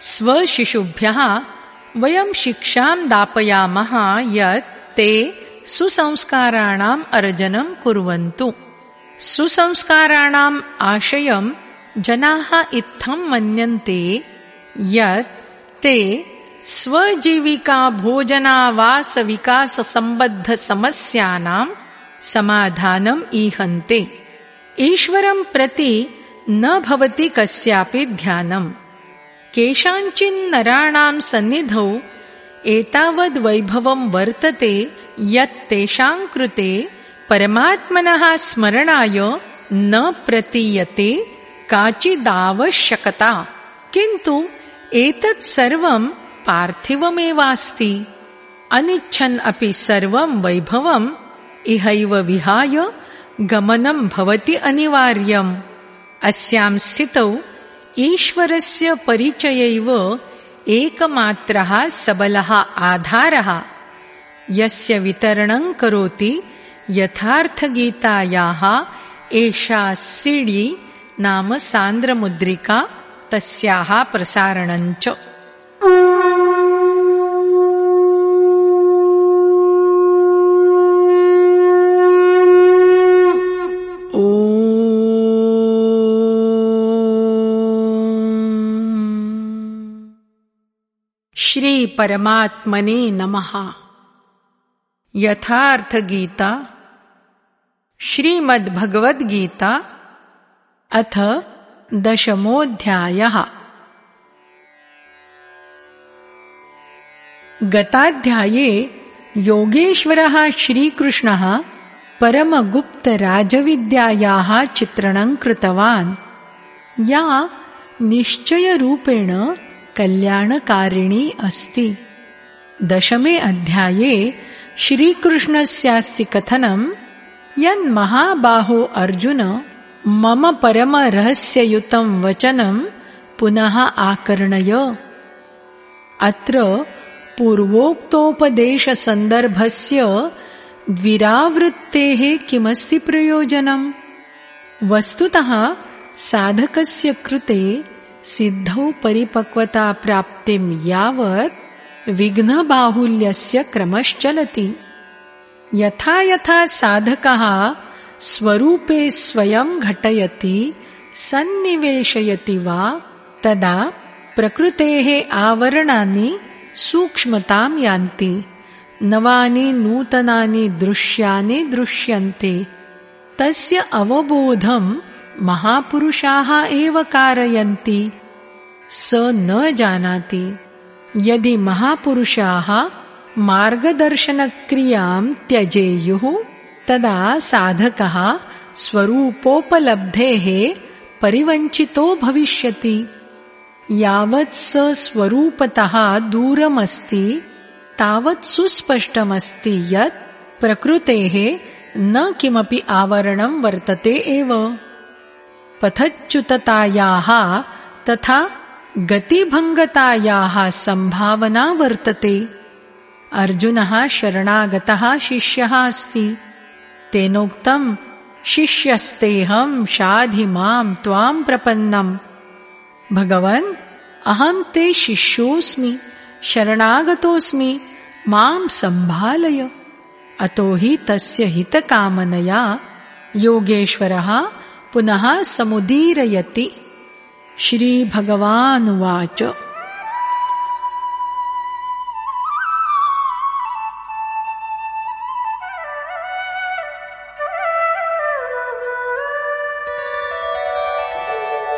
स्वशिशुभ्यः वयं शिक्षां दापयामः यत् ते सुसंस्काराणाम् अर्जनं कुर्वन्तु। सुसंस्काराणाम् आशयं जनाः इत्थं मन्यन्ते यत् ते स्वजीविकाभोजनावासविकाससम्बद्धसमस्यानां समाधानम् ईहन्ते। ईश्वरं प्रति न भवति कस्यापि ध्यानम् केषाञ्चिन्नराणां सन्निधौ एतावद्वैभवं वर्तते यत् तेषां कृते परमात्मनः स्मरणाय न प्रतीयते काचिदावश्यकता। किन्तु एतत् सर्वं पार्थिवमेवास्ति। अनिच्छन् अपि सर्वं वैभवम् इहैव विहाय गमनं भवति अनिवार्यम्। अस्यां स्थितौ ईश्वरस्य परिचयैव एकमात्रः सबलः आधारः। यस्य वितरणं करोति यथार्थगीतायाः एषा सिडी नाम सान्द्रमुद्रिका तस्याः प्रसारणञ्च श्रीपरमात्मने नमः। यथार्थगीता श्रीमद्भगवद्गीता अथ दशमोऽध्यायः। गताध्याये योगेश्वरः श्रीकृष्णः परमगुप्तराजविद्यायाः चित्रणं कृतवान्। या निश्चयरूपेण कल्याणकारिणी अस्ति। दशमे अध्याये श्रीकृष्णस्यास्ति कथनम् यन्महाबाहो अर्जुन मम परमरहस्ययुतं वचनं पुनः आकर्णय। अत्र पूर्वोक्तोपदेशसन्दर्भस्य द्विरावृत्तेः किमस्ति प्रयोजनम्? वस्तुतः साधकस्य कृते सिद्धौ परिपक्वताप्राप्तिं यावत् विघ्नबाहुल्यस्य क्रमश्चलति। यथा यथा साधकः स्वरूपे स्वयं घटयति सन्निवेशयति वा तदा प्रकृतेः आवरणानि सूक्ष्मतां यान्ति। नवानि नूतनानि दृश्यानि दृश्यन्ते। तस्य अवबोधं महापुरुषाः एव कारयन्ति। स न जानाति। यदि महापुरुषाः मार्गदर्शनक्रियाँ त्यजेयुः, तदा साधकः स्वरूपोपलब्धेः परिवञ्चितो भविष्यति। यावत् स स्वरूपतः दूरमस्ति, तावत् सुस्पष्टमस्ति यत् प्रकृतेः न किमपि आवरणं वर्तते एव। पथच्युततायाः तथा गतिभङ्गतायाः सम्भावना वर्तते। अर्जुनः शरणागतः शिष्यः अस्ति। तेनोक्तम् शिष्यस्तेऽहं शाधि माम् त्वाम् प्रपन्नम्। भगवन् अहम् ते शिष्योऽस्मि शरणागतोऽस्मि माम् सम्भालय। अतो हि तस्य हितकामनया योगेश्वरः पुनः समुदीरयति। श्रीभगवानुवाच।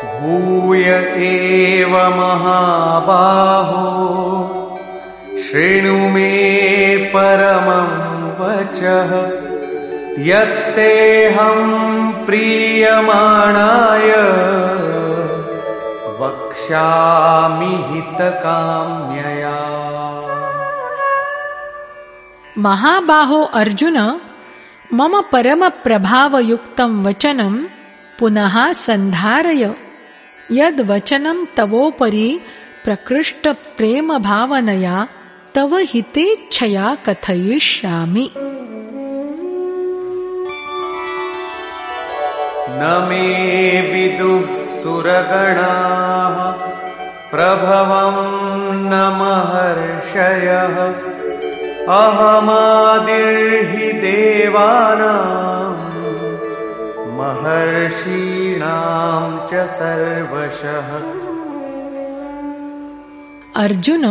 भूय एव महाबाहो शृणु मे परमं वचः यत्तेऽहं प्रीयमाणाय वक्ष्यामि हितकाम्यया। महाबाहो अर्जुन, मम परमप्रभावयुक्तं वचनं पुनः सन्धारय यद्वचनं तवोपरि प्रकृष्टप्रेमभावनया, तव हितेच्छया कथयिष्यामि। न मे विदुः सुरगणाः प्रभवं न महर्षयः। अहमादिर्हि देवानाम् महर्षीणां च सर्वशः। अर्जुन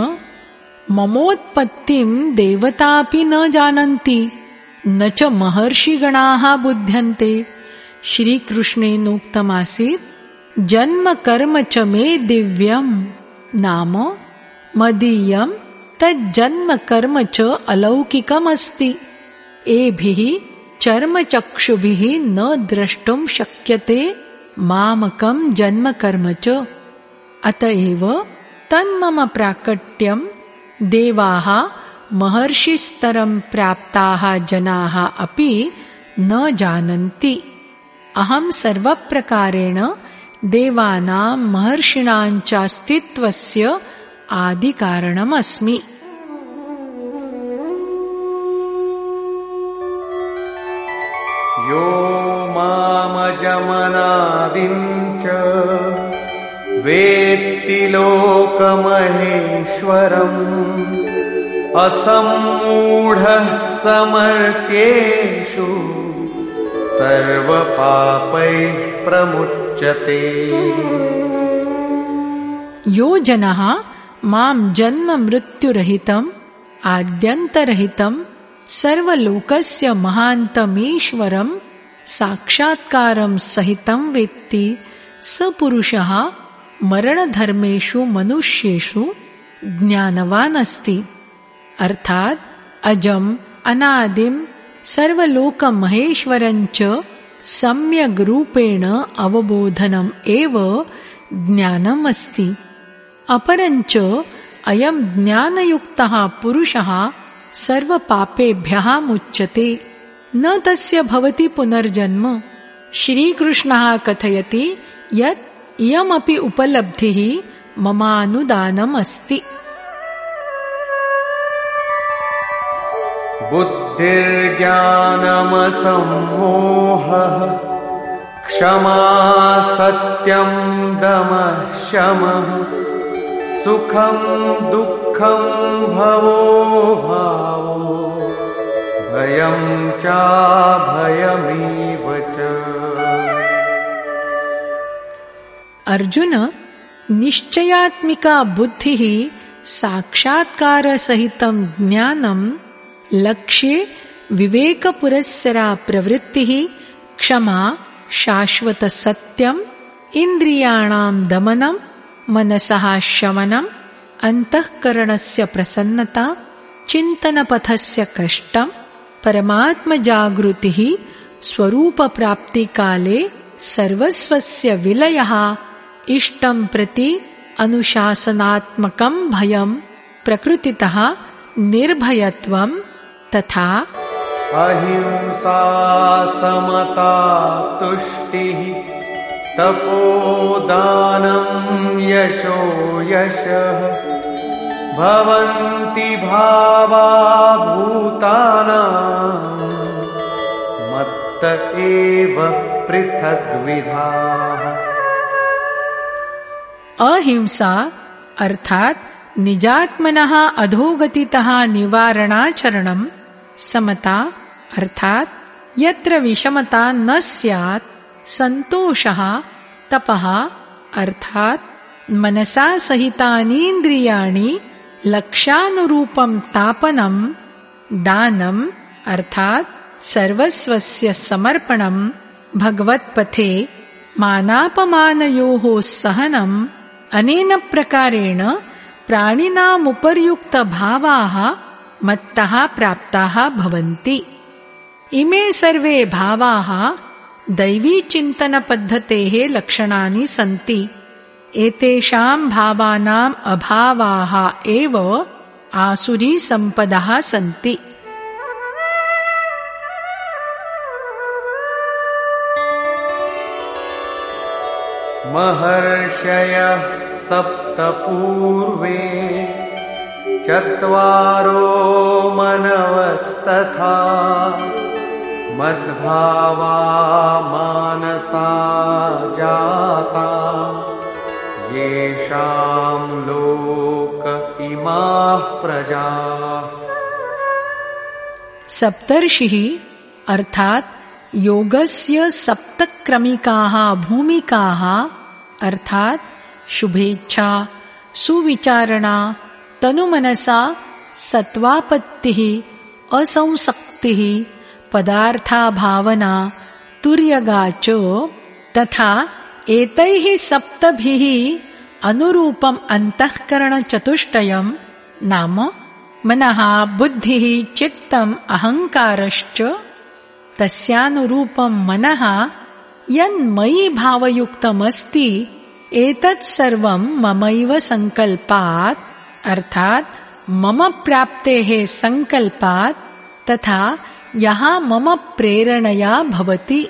ममोत्पत्तिं देवतापि न जानन्ति न च महर्षिगणाः बुध्यन्ते श्रीकृष्णेनोक्तमासीत् जन्म कर्म च मे दिव्यम्। नाम मदीयम्। तज्जन्म कर्म च अलौकिकमस्ति। एभिः चर्मचक्षुभिः न द्रष्टुं शक्यते। मामकं जन्म कर्म च। अत एव तन्मम प्राकट्यं देवाः महर्षिस्तरं प्राप्ताः जनाः अपि न जानन्ति अहं सर्वप्रकारेण देवानां महर्षिणाञ्चास्तित्वस्य आदिकारणमस्मि। यो मामजमनादिञ्च वेत्ति लोकमहेश्वरम् असम्मूढः समर्त्येषु यो जनः मां जन्म मृत्युरहितम् आद्यन्तरहितं सर्वलोकस्य महान्तमीश्वरं साक्षात्कारं सहितं वेत्ति स पुरुषः मरणधर्मेषु मनुष्येषु ज्ञानवान् अस्ति। अर्थात् अजम् अनादिं सर्वलोकमहेश्वरञ्च सम्यग्रूपेण अवबोधनम् एव ज्ञानम् अस्ति अपरञ्च अयम् ज्ञानयुक्तः पुरुषः सर्वपापेभ्यः मुच्यते। न तस्य भवति पुनर्जन्म। श्रीकृष्णः कथयति यत् इयमपि उपलब्धिः ममानुदानम् बुद्धिर्ज्ञानमसम्मोहः क्षमा सत्यं दमः शमः सुखं दुःखं भवो भावो भयं चाभयमेव च। अर्जुन निश्चयात्मिका बुद्धिः साक्षात्कारसहितं ज्ञानं लक्ष्ये विवेकपुरस्सरा प्रवृत्तिः क्षमा शाश्वतसत्यम् इन्द्रियाणां दमनं मनसः शमनम् अन्तःकरणस्य प्रसन्नता चिन्तनपथस्य कष्टम् परमात्मजागृतिः स्वरूपप्राप्तिकाले सर्वस्वस्य विलयः इष्टं प्रति अनुशासनात्मकं भयं प्रकृतितः निर्भयत्वं तथा अहिंसा समता तुष्टिः तपोदानं यशो यशः। भवन्ति भावा भूतानां मत्त एव पृथग्विधाः। अहिंसा अर्थात् निजात्मनः अधोगतितः निवारणाचरणम् समता अर्थात् यत्र विषमता न स्यात् सन्तोषः तपः अर्थात् मनसा सहितानीन्द्रियाणि लक्ष्यानुरूपं तापनं दानम् अर्थात् सर्वस्वस्य समर्पणम् भगवत्पथे मानापमानयोः सहनम् अनेन प्रकारेण प्राणिनामुपर्युक्तभावाः मत्तः प्राप्ताः इमे सर्वे भावाः दैवीचिन्तनपद्धतेः लक्षणानि सन्ति। एतेषां भावानाम् अभावाः एव आसुरीसम्पदः सन्ति। महर्षयः सप्तपूर्वे चत्वारो मनवस्तथा मद्भावा मानसा जाता। येषां लोक इमाः प्रजाः। सप्तर्षिः अर्थात् योगस्य सप्तक्रमिकाः भूमिकाः अर्थात् शुभेच्छा, सुविचारणा तनुमनसा सत्त्वापत्तिः असंसक्तिः पदार्थाभावना तुर्यगा च तथा एतैः सप्तभिः अनुरूपम् अन्तःकरणचतुष्टयम् नाम मनः बुद्धिः चित्तम् अहङ्कारश्च तस्यानुरूपम् मनः यन्मयि भावयुक्तमस्ति एतत् सर्वम् ममैव सङ्कल्पात् अर्थात्, मम प्राप्तेः सङ्कल्पात् तथा यहाँ मम प्रेरणया भवति।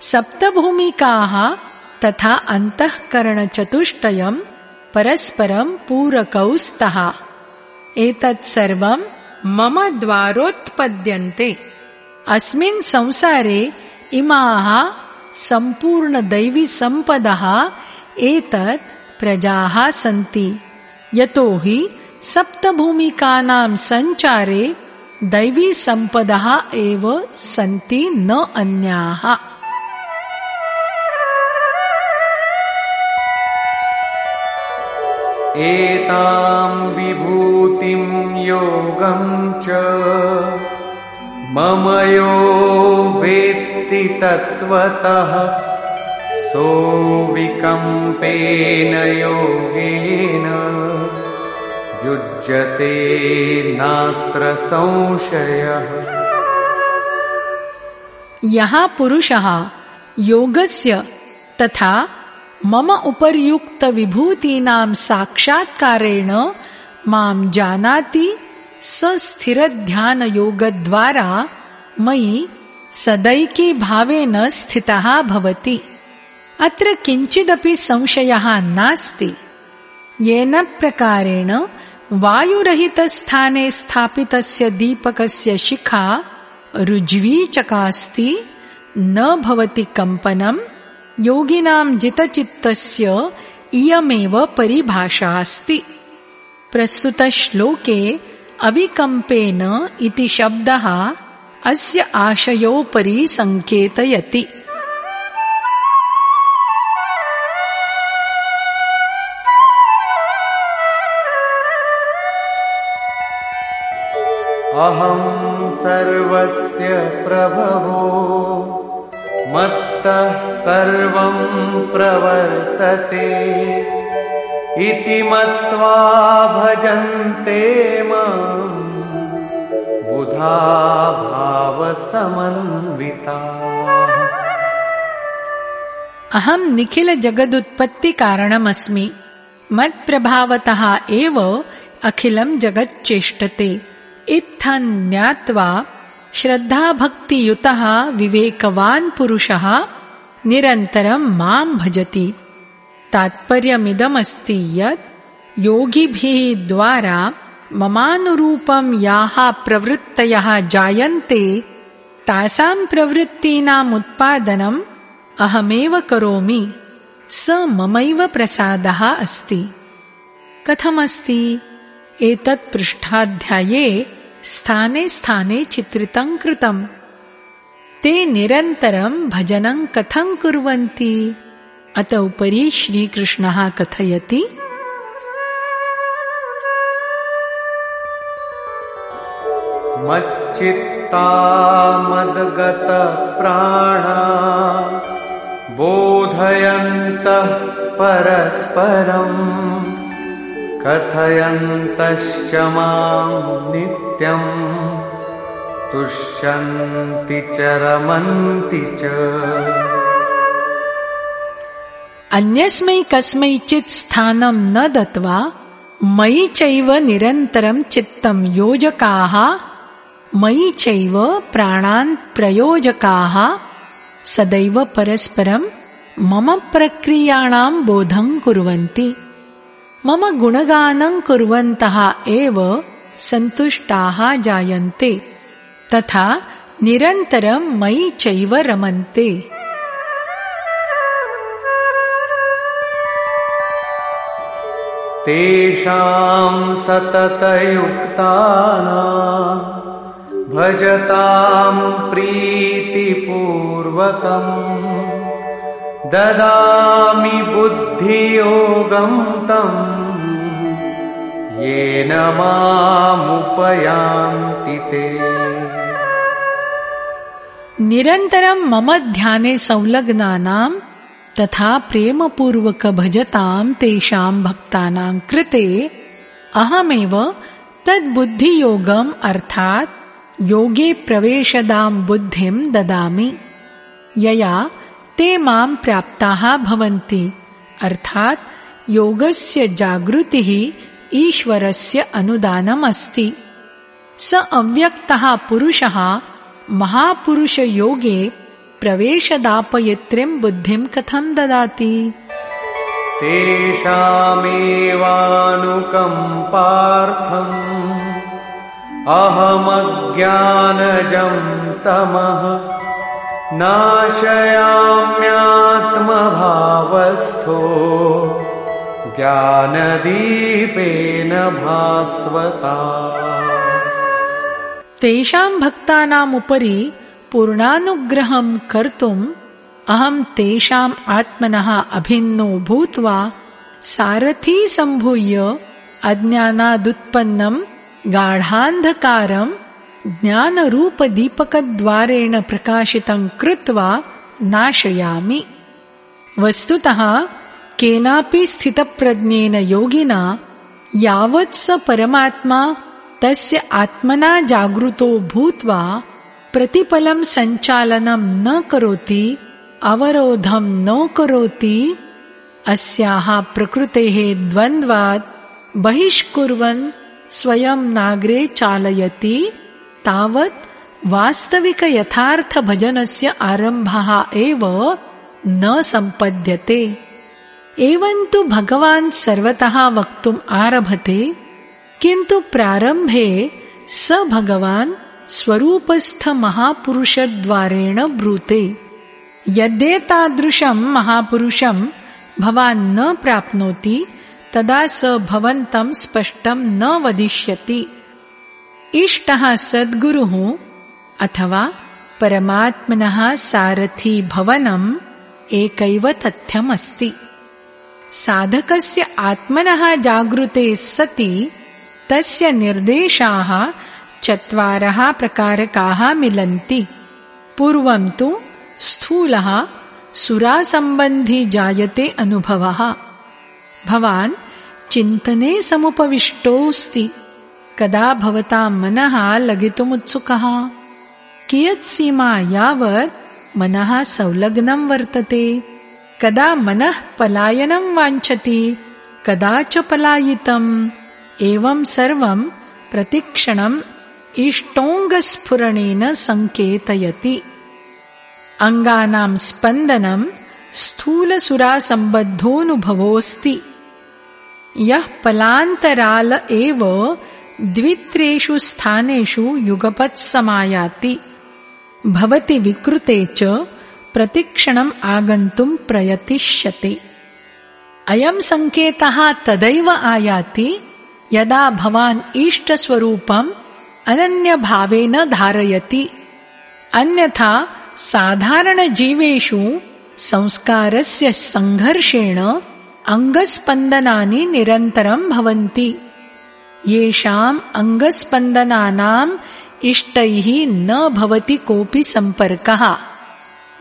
सप्तभूमिकाः तथा अन्तःकरणचतुष्टयम् परस्परम् पूरकौ स्तः एतत् सर्वम् मम द्वारोत्पद्यन्ते। अस्मिन् संसारे इमाः सम्पूर्णदैवीसम्पदः एतत् प्रजाः सन्ति। यतोहि सप्तभूमिकानां सञ्चारे दैवीसम्पदः एव सन्ति न अन्याः। एतां विभूतिं योगं च मम यो वेत्ति तत्त्वतः सोऽविकम्पेन योगेन युज्यते नात्र संशयः। यः पुरुषः योगस्य तथा मम उपर्युक्तविभूतीनां साक्षात्कारेण माँ जानाति स स्थिरध्यानयोगद्वारा मयि सदैकीभावेन स्थितः भवति। अत्र किञ्चिदपि संशयः नास्ति। येन प्रकारेण वायुरहितस्थाने स्थापितस्य दीपकस्य शिखा रुज्वी चकास्ति न भवति कम्पनम् योगिनां जितचित्तस्य इयमेव परिभाषा अस्ति। प्रस्तुतश्लोके अविकम्पेन इति शब्दः अस्य आशयोपरि सङ्केतयति सर्वस्य प्रभवो। मत्तः सर्वं प्रवर्तते। इति मत्वा भजन्ते माम्। बुधा भावसमन्विताः अहं निखिलजगदुत्पत्तिकारणमस्मि मत्प्रभावतः एव अखिलं जगच्चेष्टते। इत्थं ज्ञात्वा श्रद्धाभक्तियुतः विवेकवान् पुरुषः निरन्तरं मां भजति। तात्पर्यमिदमस्ति यत् योगिभिः द्वारा ममानुरूपं याः प्रवृत्तयः जायन्ते तासां प्रवृत्तीनाम् उत्पादनम् अहमेव करोमि स ममैव प्रसादः अस्ति। कथमस्ति? एतत् पृष्ठाध्याये स्थाने स्थाने चित्रितं कृतम् ते निरन्तरं भजनं कथं कुर्वन्ति? अत उपरि श्रीकृष्णः कथयति। मच्चित्ता मद्गतप्राणा बोधयन्तः परस्परम् कथयन्तश्च मां नित्यम् तुष्यन्ति च रमन्ति च। अन्यस्मै कस्मैचित् स्थानं न दत्वा मयि चैव निरन्तरं चित्तं योजकाः मयि चैव प्राणान् प्रयोजकाः सदैव परस्परं मम प्रक्रियाणां बोधं कुर्वन्ति मम गुणगानं कुर्वन्तः एव सन्तुष्टाः जायन्ते तथा निरन्तरं मयि चैव रमन्ते। तेषां सततयुक्तानां भजतां प्रीतिपूर्वकम् ददामि बुद्धियोगं तम् येन मामुपयान्ति ते। निरन्तरं मम ध्याने संलग्नानां तथा प्रेमपूर्वक भजतां तेषां भक्तानां कृते अहमेव तद्बुद्धियोगम् अर्थात् योगे प्रवेशदां बुद्धिं ददामि। यया ते माँ प्राप्ताः भवन्ति। अर्थात् योगस्य जागृतिः ईश्वरस्य अनुदानमस्ति। स अव्यक्तः पुरुषः महापुरुषयोगे प्रवेशदापयित्रीं बुद्धिं कथं ददाति? तेषामेवानुकम्पार्थम् अहमज्ञानजं तमः नाशयाम्यात्मभावस्थो ज्ञानदीपेन भास्वता। तेषां भक्तानामुपरि पूर्णानुग्रहं कर्तुम् अहं तेषाम् आत्मनः अभिन्नो भूत्वा सारथी सम्भूय अज्ञानादुत्पन्नं गाढान्धकारं ज्ञानरूपदीपकद्वारेण प्रकाशितं कृत्वा नाशयामि। वस्तुतः केनापि स्थितप्रज्ञेन योगिना यावत् स परमात्मा तस्य आत्मना जागृतो भूत्वा प्रतिपलं सञ्चालनं न करोति अवरोधं न करोति अस्याः प्रकृतेः द्वन्द्वात् बहिष्कुर्वन् स्वयं नाग्रे चालयति तावत् वास्तविकयथार्थभजनस्य आरम्भः एव न सम्पद्यते। एवं तु भगवान् सर्वतः वक्तुम् आरभते किन्तु प्रारम्भे स भगवान् स्वरूपस्थमहापुरुषद्वारेण ब्रूते। यद्येतादृशं महापुरुषं भवान् न प्राप्नोति तदा स भवन्तं स्पष्टं न वदिष्यति इष्टः सद्गुरुः अथवा परमात्मनः सारथी भवनम् एकैव तथ्यमस्ति। साधकस्य आत्मनः जागृते सति तस्य निर्देशाः चत्वारः प्रकारकाः मिलन्ति। पूर्वं तु स्थूलः सुरासम्बन्धी जायते अनुभवः। भवान् चिन्तने समुपविष्टोऽस्ति कदा भवतां मनः लगितुमुत्सुकः? कियत् सीमा यावत् मनः संलग्नं वर्तते? कदा मनः पलायनं वाञ्छति? कदा च पलायितम्? एवं सर्वं प्रतिक्षणम् इष्टोङ्गस्फुरणेन सङ्केतयति। अङ्गानां स्पन्दनं स्थूलसुरासम्बद्धोऽनुभवोऽस्ति। यः पलान्तराल एव द्वित्रेषु स्थानेषु युगपत् समायाति भवति विकृते च प्रतिक्षणम् आगन्तुं प्रयतिष्यते। अयं सङ्केतः तदैव आयाति यदा भवान् इष्टस्वरूपम् अनन्यभावेन धारयति। अन्यथा साधारणजीवेषु संस्कारस्य सङ्घर्षेण अङ्गस्पन्दनानि निरन्तरं भवन्ति येषाम् इष्टैः न भवति कोऽपि सम्पर्कः।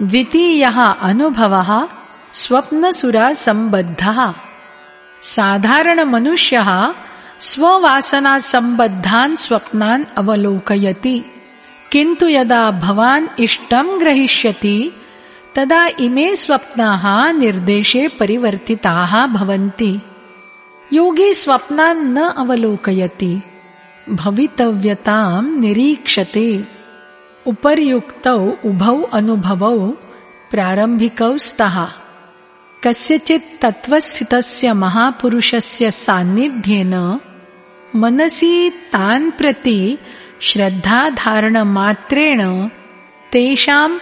द्वितीयः अनुभवः स्वप्नसुरासम्बद्धः साधारणमनुष्यः स्ववासनासम्बद्धान् स्वप्नान् अवलोकयति। किन्तु यदा भवान् इष्टं ग्रहीष्यति, तदा इमे स्वप्नाः निर्देशे परिवर्तिताः भवन्ति। योगी स्वप्नान् न अवलोकयति। भवितव्यतां निरीक्षते। उपर्युक्तौ उभौ अनुभवौ प्रारम्भिकौ स्तः। कस्यचित् तत्त्वस्थितस्य महापुरुषस्य सान्निध्येन मनसि तान् प्रति श्रद्धाधारणमात्रेण तेषां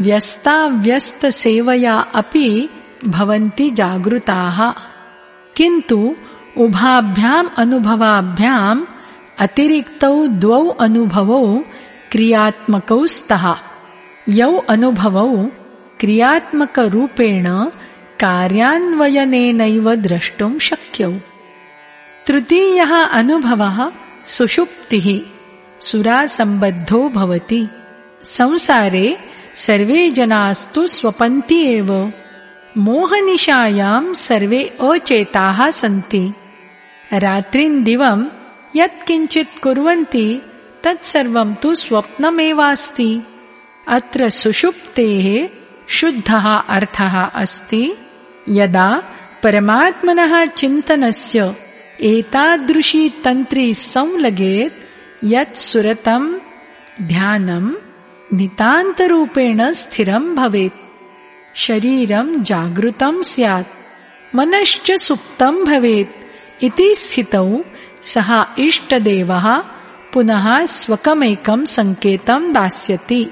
व्यस्ताव्यस्तसेवया अपि भवन्ति जागृताः। किन्तु उभाभ्याम् अनुभवाभ्याम् अतिरिक्तौ द्वौ अनुभवौ क्रियात्मकौ स्तः। यौ अनुभवौ क्रियात्मकरूपेण कार्यान्वयनेनैव द्रष्टुम् शक्यौ। तृतीयः अनुभवः सुषुप्तिः। सुरासम्बद्धो भवति। संसारे सर्वे जनास्तु स्वपन्ति एव। मोहनिशायाम् सर्वे अचेताः सन्ति। रात्रिन्दिवम् यत्किञ्चित् कुर्वन्ति तत्सर्वम् तु स्वप्नमेवास्ति। अत्र सुषुप्तेः शुद्धः अर्थः अस्ति। यदा परमात्मनः चिन्तनस्य एतादृशी तन्त्री संलगेत् यत् सुरतम् ध्यानम् नितान्तरूपेण स्थिरम् भवेत् शरीरम् जागृतम् स्यात्। मनश्च सुप्तम् भवेत् इति स्थितौ सः इष्टदेवः पुनः स्वकमेकम् सङ्केतम् दास्यति।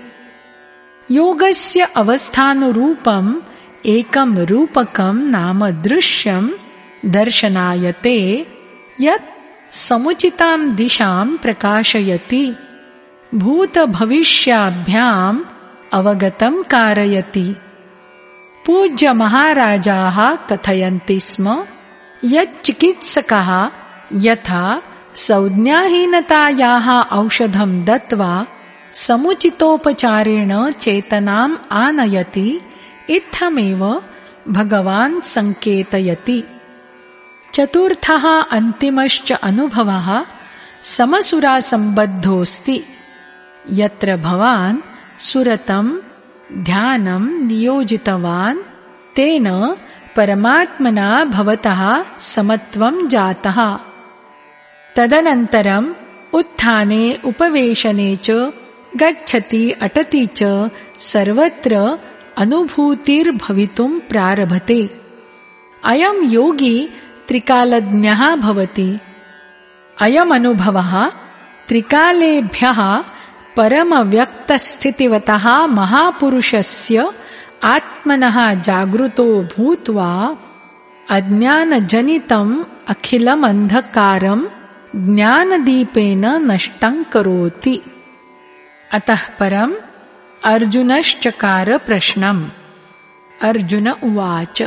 योगस्य अवस्थानुरूपम् एकं रूपकं नाम दृश्यं दर्शनायते यत् समुचितां दिशां प्रकाशयति। भूतभविष्याभ्याम् अवगतं कारयति पूज्यमहाराजाः कथयन्ति स्म यच्चिकित्सकः यथा संज्ञाहीनतायाः औषधं दत्त्वा समुचितोपचारेण चेतनाम् आनयति इत्थमेव भगवान् सङ्केतयति। चतुर्थः अन्तिमश्च अनुभवः समसुरासम्बद्धोऽस्ति। यत्र भवान् सुरतम् ध्यानम् नियोजितवान् तेन परमात्मना भवतः समत्वम् जातः। तदनन्तरम् उत्थाने उपवेशने च गच्छति अटति च सर्वत्र अनुभूतिर्भवितुम् प्रारभते। अयम् योगी त्रिकालज्ञः भवति। अयमनुभवः त्रिकालेभ्यः परमव्यक्तस्थितिवतः महापुरुषस्य आत्मनः जागृतो भूत्वा अज्ञानजनितम् अखिलमन्धकारम् ज्ञानदीपेन नष्टम् करोति। अतः परम् अर्जुनश्चकार प्रश्नम् अर्जुन उवाच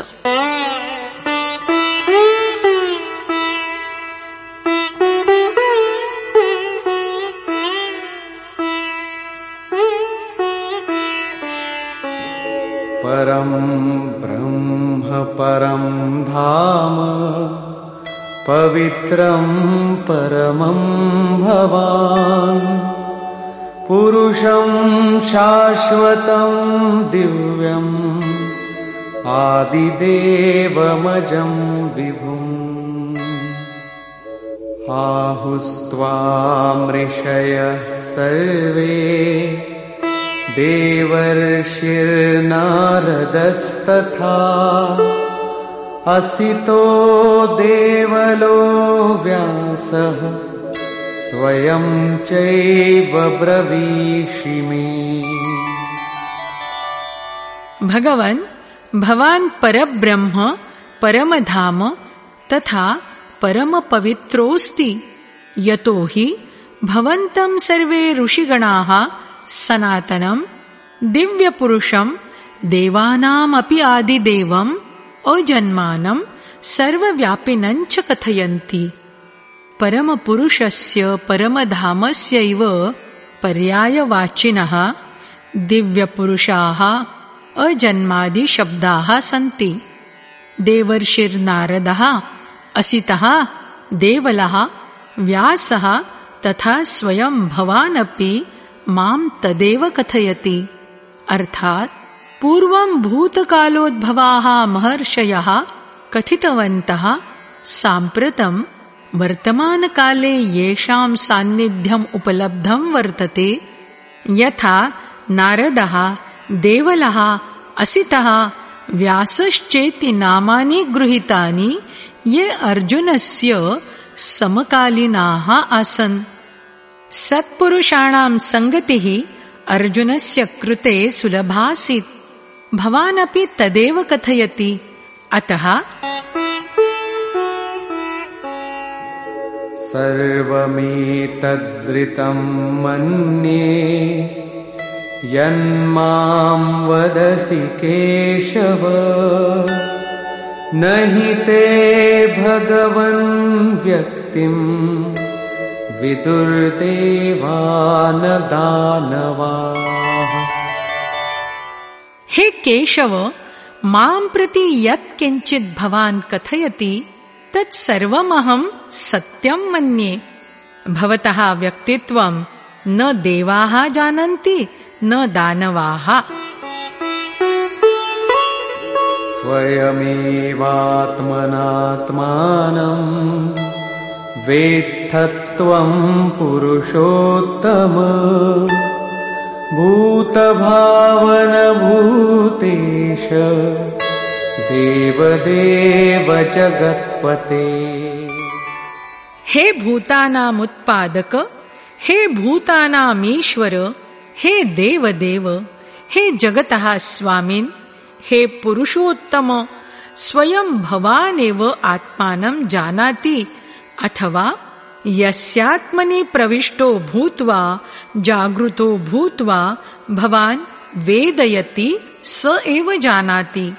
परम् ब्रह्म परम् धाम पवित्रम् परमम् भवान्। पुरुषम् शाश्वतम् दिव्यम् आदिदेवमजम् विभुम्। आहुस्त्वामृषयः सर्वे देवर्षिर्नारदस्तथा असितो देवलो व्यासः। स्वयं चैव ब्रवीषि मे। भगवन्, भवान् परब्रह्म, परमधाम तथा परमपवित्रोऽस्ति। यतो हि भवन्तं सर्वे ऋषिगणाः सनातनम् दिव्यपुरुषम् देवानामपि आदिदेवम् अजन्मानम् सर्वव्यापिनञ्च कथयन्ति। परमपुरुषस्य परमधामस्यैव पर्यायवाचिनः दिव्यपुरुषाः अजन्मादिशब्दाः सन्ति। देवर्षिर्नारदः असितः देवलः व्यासः तथा स्वयं भवानपि माम् तदेव कथयति। अर्थात् पूर्वम् भूतकालोद्भवाः महर्षयः कथितवन्तः साम्प्रतम् वर्तमानकाले येषाम् सान्निध्यम् उपलब्धम् वर्तते यथा नारदः देवलः असितः व्यासश्चेति नामानि गृहीतानि ये अर्जुनस्य समकालीनाः आसन् सत्पुरुषाणाम् सङ्गतिः अर्जुनस्य कृते सुलभासीत्। भवानपि तदेव कथयति। अतः सर्वमेतद्रितं मन्ये यन्मां वदसि केशव। न हि ते भगवन् व्यक्तिम् दानवा हे केशव मां प्रति यत् किञ्चित् भवान् कथयति तत्सर्वमहं सत्यं मन्ये। भवतः व्यक्तित्वं न देवाः जानन्ति न दानवाः। स्वयमेवात्मनात्मानम् वेत्थत्वं पुरुषोत्तम। भूतभावनभूतेश। देवदेव जगत्पते। हे भूतानामुत्पादक हे भूतानामीश्वर हे देवदेव, हे जगतः स्वामिन्, हे पुरुषोत्तम, स्वयं भवानेव आत्मानं जानाति अथवा यस्यात्मनि प्रविष्टो भूत्वा, जागृतो भूत्वा भवान् वेदयति, स एव जानाति।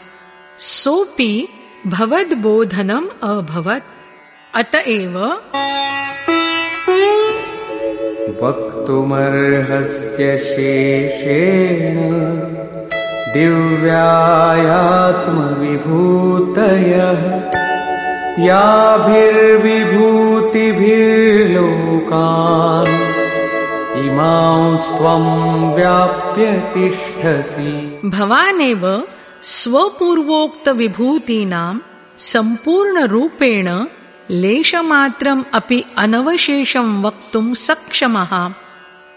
सोऽपि भवद्बोधनम् अभवत्। अत एव। वक्तुमर्हस्य शेषेण दिव्यायात्मविभूतयः याभिर्विभूतिभिर्लोकान् इमांस्त्वं व्याप्य तिष्ठसि। भवानेव स्वपूर्वोक्तविभूतीनां सम्पूर्णरूपेण लेशमात्रम् अपि अनवशेषं वक्तुं सक्षमः।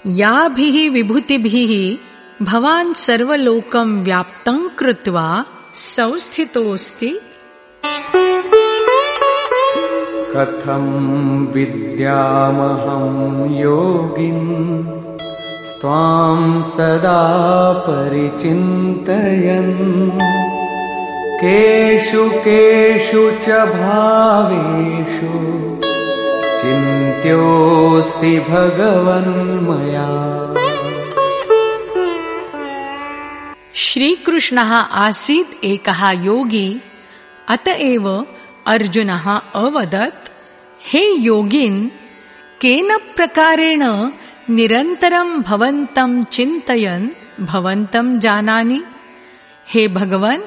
याभिः विभूतिभिः भवान् सर्वलोकं व्याप्तं कृत्वा संस्थितोऽस्ति कथं विद्यामहं योगिन् स्वां सदा परिचिन्तयन्। केषु केषु च भावेषु चिन्त्योऽसि भगवन्मया श्रीकृष्णः आसीत् एकः योगी अत एव अर्जुनः अवदत्, हे योगिन्, केन प्रकारेण निरन्तरं भवन्तं चिन्तयन्, भवन्तं जानानि हे भगवन्,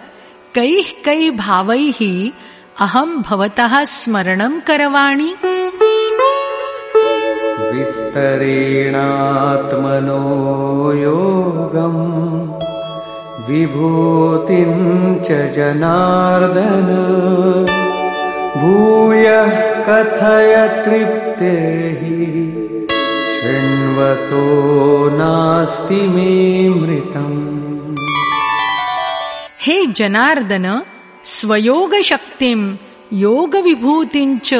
कैः कैः भावैः अहं भवतः स्मरणं करवाणि? विस्तरेणात्मनो योगम् विभूतिं च जनार्दन। भूयः कथय तृप्तेहि शृण्वतो नास्ति मे मृतम्। हे जनार्दन, स्वयोगशक्तिं, योगविभूतिं च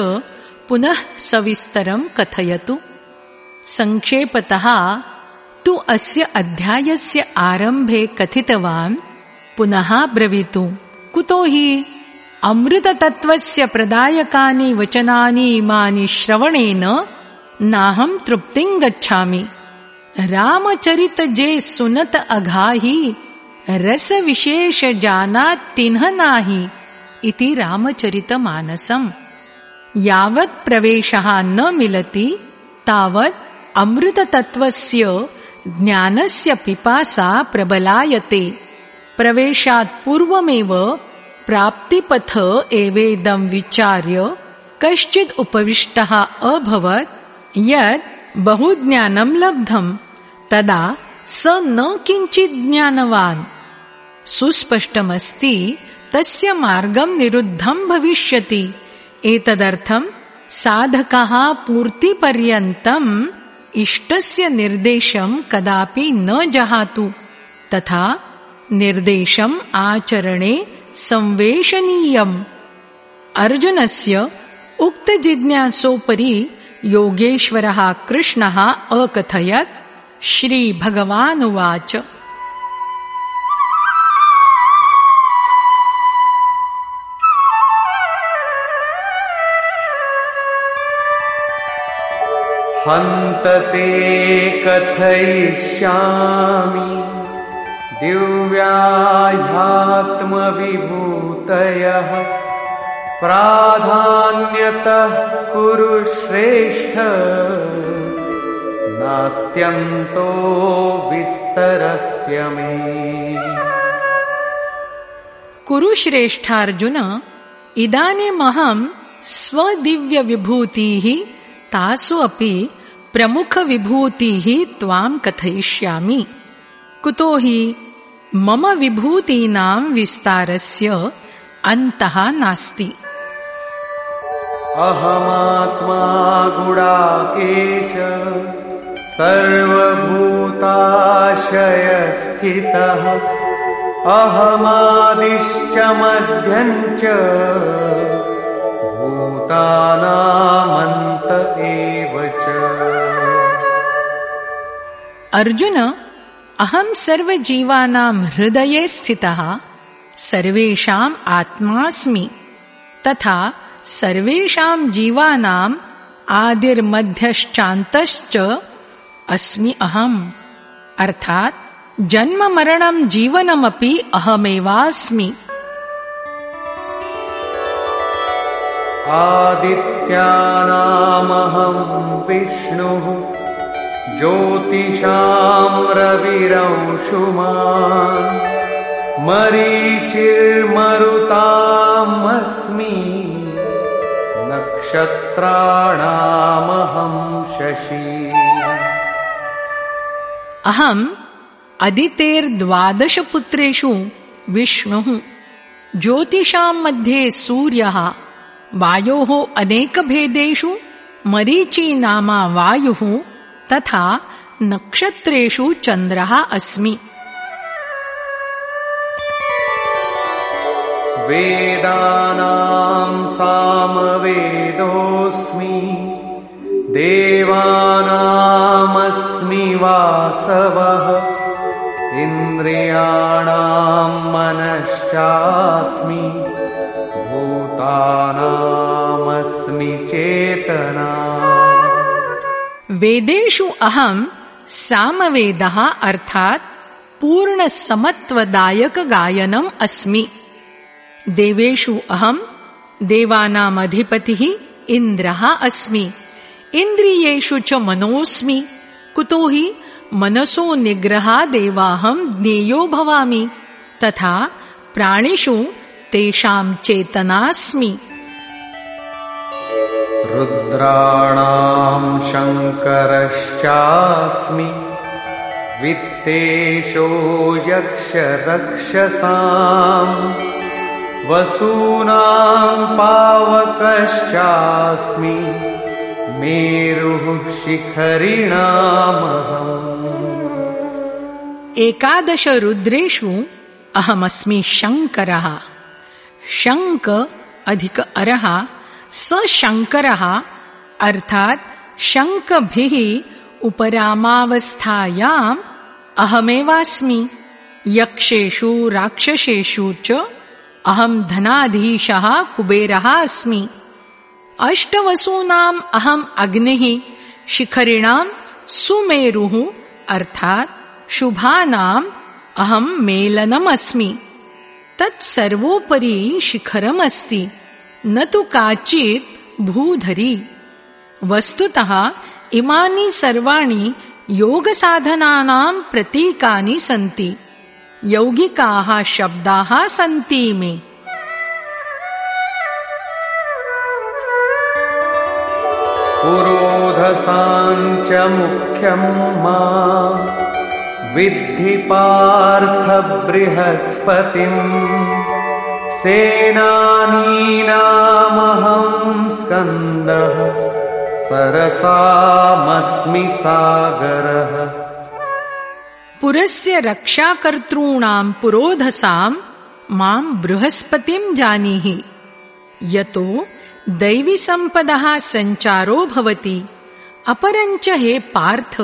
पुनः सविस्तरं कथयतु। संक्षेपतः, तु अस्य अध्यायस्य आरम्भे कथितवान्, पुनः ब्रवीतु। कुतो हि अमृततत्त्वस्य प्रदायकानि वचनानि इमानि श्रवणेन नाहं तृप्तिं गच्छामि। रामचरित जे सुनत अघाहि रसविशेष जानात्तिन्ह नाही इति रामचरितमानसम्। यावत् प्रवेशः न मिलति तावत् अमृततत्त्वस्य ज्ञानस्य पिपासा प्रबलायते। प्रवेशात् पूर्वमेव प्राप्तिपथ एवेदं विचार्य कश्चित् उपविष्टः अभवत् यत् बहुज्ञानं लब्धम् तदा स न किञ्चित् ज्ञानवान्। सुस्पष्टमस्ति तस्य मार्गं निरुद्धं भविष्यति। एतदर्थं साधकः पूर्तिपर्यन्तम् इष्टस्य निर्देशं कदापि न जहातु तथा निर्देशम् आचरणे संवेशनीयम्। अर्जुनस्य उक्तजिज्ञासोपरि योगेश्वरः कृष्णः अकथयत् श्रीभगवानुवाच। हन्त ते कथयिष्यामि। दिव्याह्यात्मविभूतयः प्राधान्यतः कुरु श्रेष्ठ। नास्त्यन्तो विस्तरस्य मे। कुरुश्रेष्ठार्जुन इदानीमहं स्वदिव्यविभूतिः, तासु अपि प्रमुखविभूतिः त्वां कथयिष्यामि। कुतो हि मम विभूतीनां विस्तारस्य अन्तः नास्ति। अहमात्मा गुडाकेश सर्वभूताशयस्थितः अहमादिश्च मध्यञ्च भूतानामन्त एव च। अर्जुन अहं सर्वजीवानां हृदये स्थितः सर्वेषाम् आत्मास्मि तथा सर्वेषां जीवानाम् आदिर्मध्यश्चान्तश्च अस्मि अहम्। अर्थात् जन्ममरणं जीवनमपि अहमेवास्मि। आदित्यानामहं विष्णुः ज्योतिषां रविरंशुमान् मरीचिर्मरुतामस्मि नक्षत्राणामहं शशी। अहम् अदितेर्द्वादशपुत्रेषु विष्णुः। ज्योतिषां मध्ये सूर्यः वायोः अनेकभेदेषु मरीची नामा वायुः तथा नक्षत्रेषु चन्द्रः अस्मि। वेदानां सामवेदोऽस्मि। देवानामस्मि वासवः। इन्द्रियाणां मनश्चास्मि। भूतानामस्मि चेतना। वेदेषु अहं सामवेदः अर्थात् पूर्णसमत्वदायकगायनम् अस्मि। देवेषु अहं देवानामधिपतिः इन्द्रः अस्मि। इन्द्रियेषु च मनोऽस्मि। कुतो हि मनसो निग्रहादेवाहं ज्ञेयो भवामि। तथा प्राणिषु तेषां चेतनास्मि रुद्राणां शङ्करश्चास्मि वित्तेषो यक्षरक्षसाम् वसूनां पावकश्चास्मि मेरुः शिखरिणामहम्। एकादश रुद्रेषु अहमस्मि शङ्करः। शङ्क अधिक अरः स शङ्करः अर्थात् शङ्खभिः उपरामावस्थायाम् अहमेवास्मि। यक्षेषु राक्षसेषु च अहं धनाधीशः कुबेरः अस्मि। अष्टवसूनाम् अहम् अग्निः शिखरिणां सुमेरुः, अर्थात् शुभानाम् अहं मेलनमस्मि तत्सर्वोपरि शिखरमस्ति। न तु काचित् भूधरी। वस्तुतः इमानि सर्वाणि योगसाधनानां प्रतीकानि सन्ति। यौगिकाः शब्दाः सन्ति मे। पुरोधसाञ्च मा विद्धि पार्थ बृहस्पतिम् सेनानीनामहं स्कन्दः सरसामस्मि सागरः। पुरस्य रक्षाकर्तॄणां पुरोधसां मां बृहस्पतिं जानीहि। यतो दैवीसम्पदः सञ्चारो भवति। अपरञ्च हे पार्थ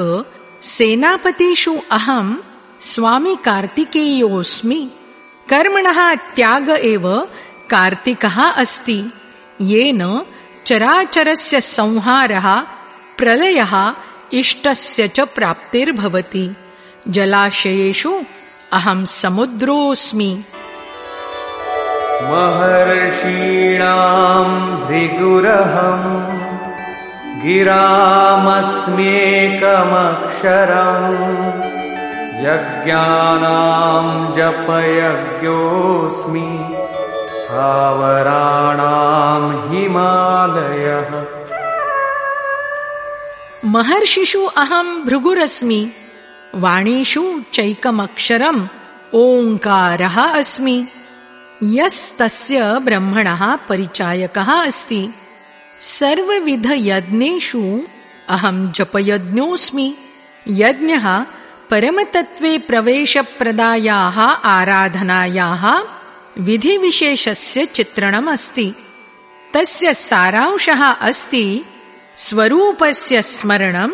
सेनापतिषु अहं स्वामी कार्तिकेयोऽस्मि कर्मणः त्याग एव कार्तिकः अस्ति। येन चराचरस्य संहारः, प्रलयः इष्टस्य च प्राप्तिर्भवति। जलाशयेषु अहं समुद्रोऽस्मि। महर्षीणाम् भृगुरहम् गिरामस्म्येकमक्षरम्। यज्ञानाम् जपयज्ञोऽस्मि स्थावराणाम् हिमालयः। महर्षिषु अहम् भृगुरस्मि वाणीषु चैकमक्षरम् ओङ्कारः अस्मि। यस्तस्य ब्रह्मणः परिचायकः अस्ति। सर्वविधयज्ञेषु अहम् जपयज्ञोऽस्मि। यज्ञः परमतत्त्वे प्रवेशप्रदायाः आराधनायाः विधिविशेषस्य चित्रणमस्ति। तस्य सारांशः अस्ति स्वरूपस्य स्मरणम्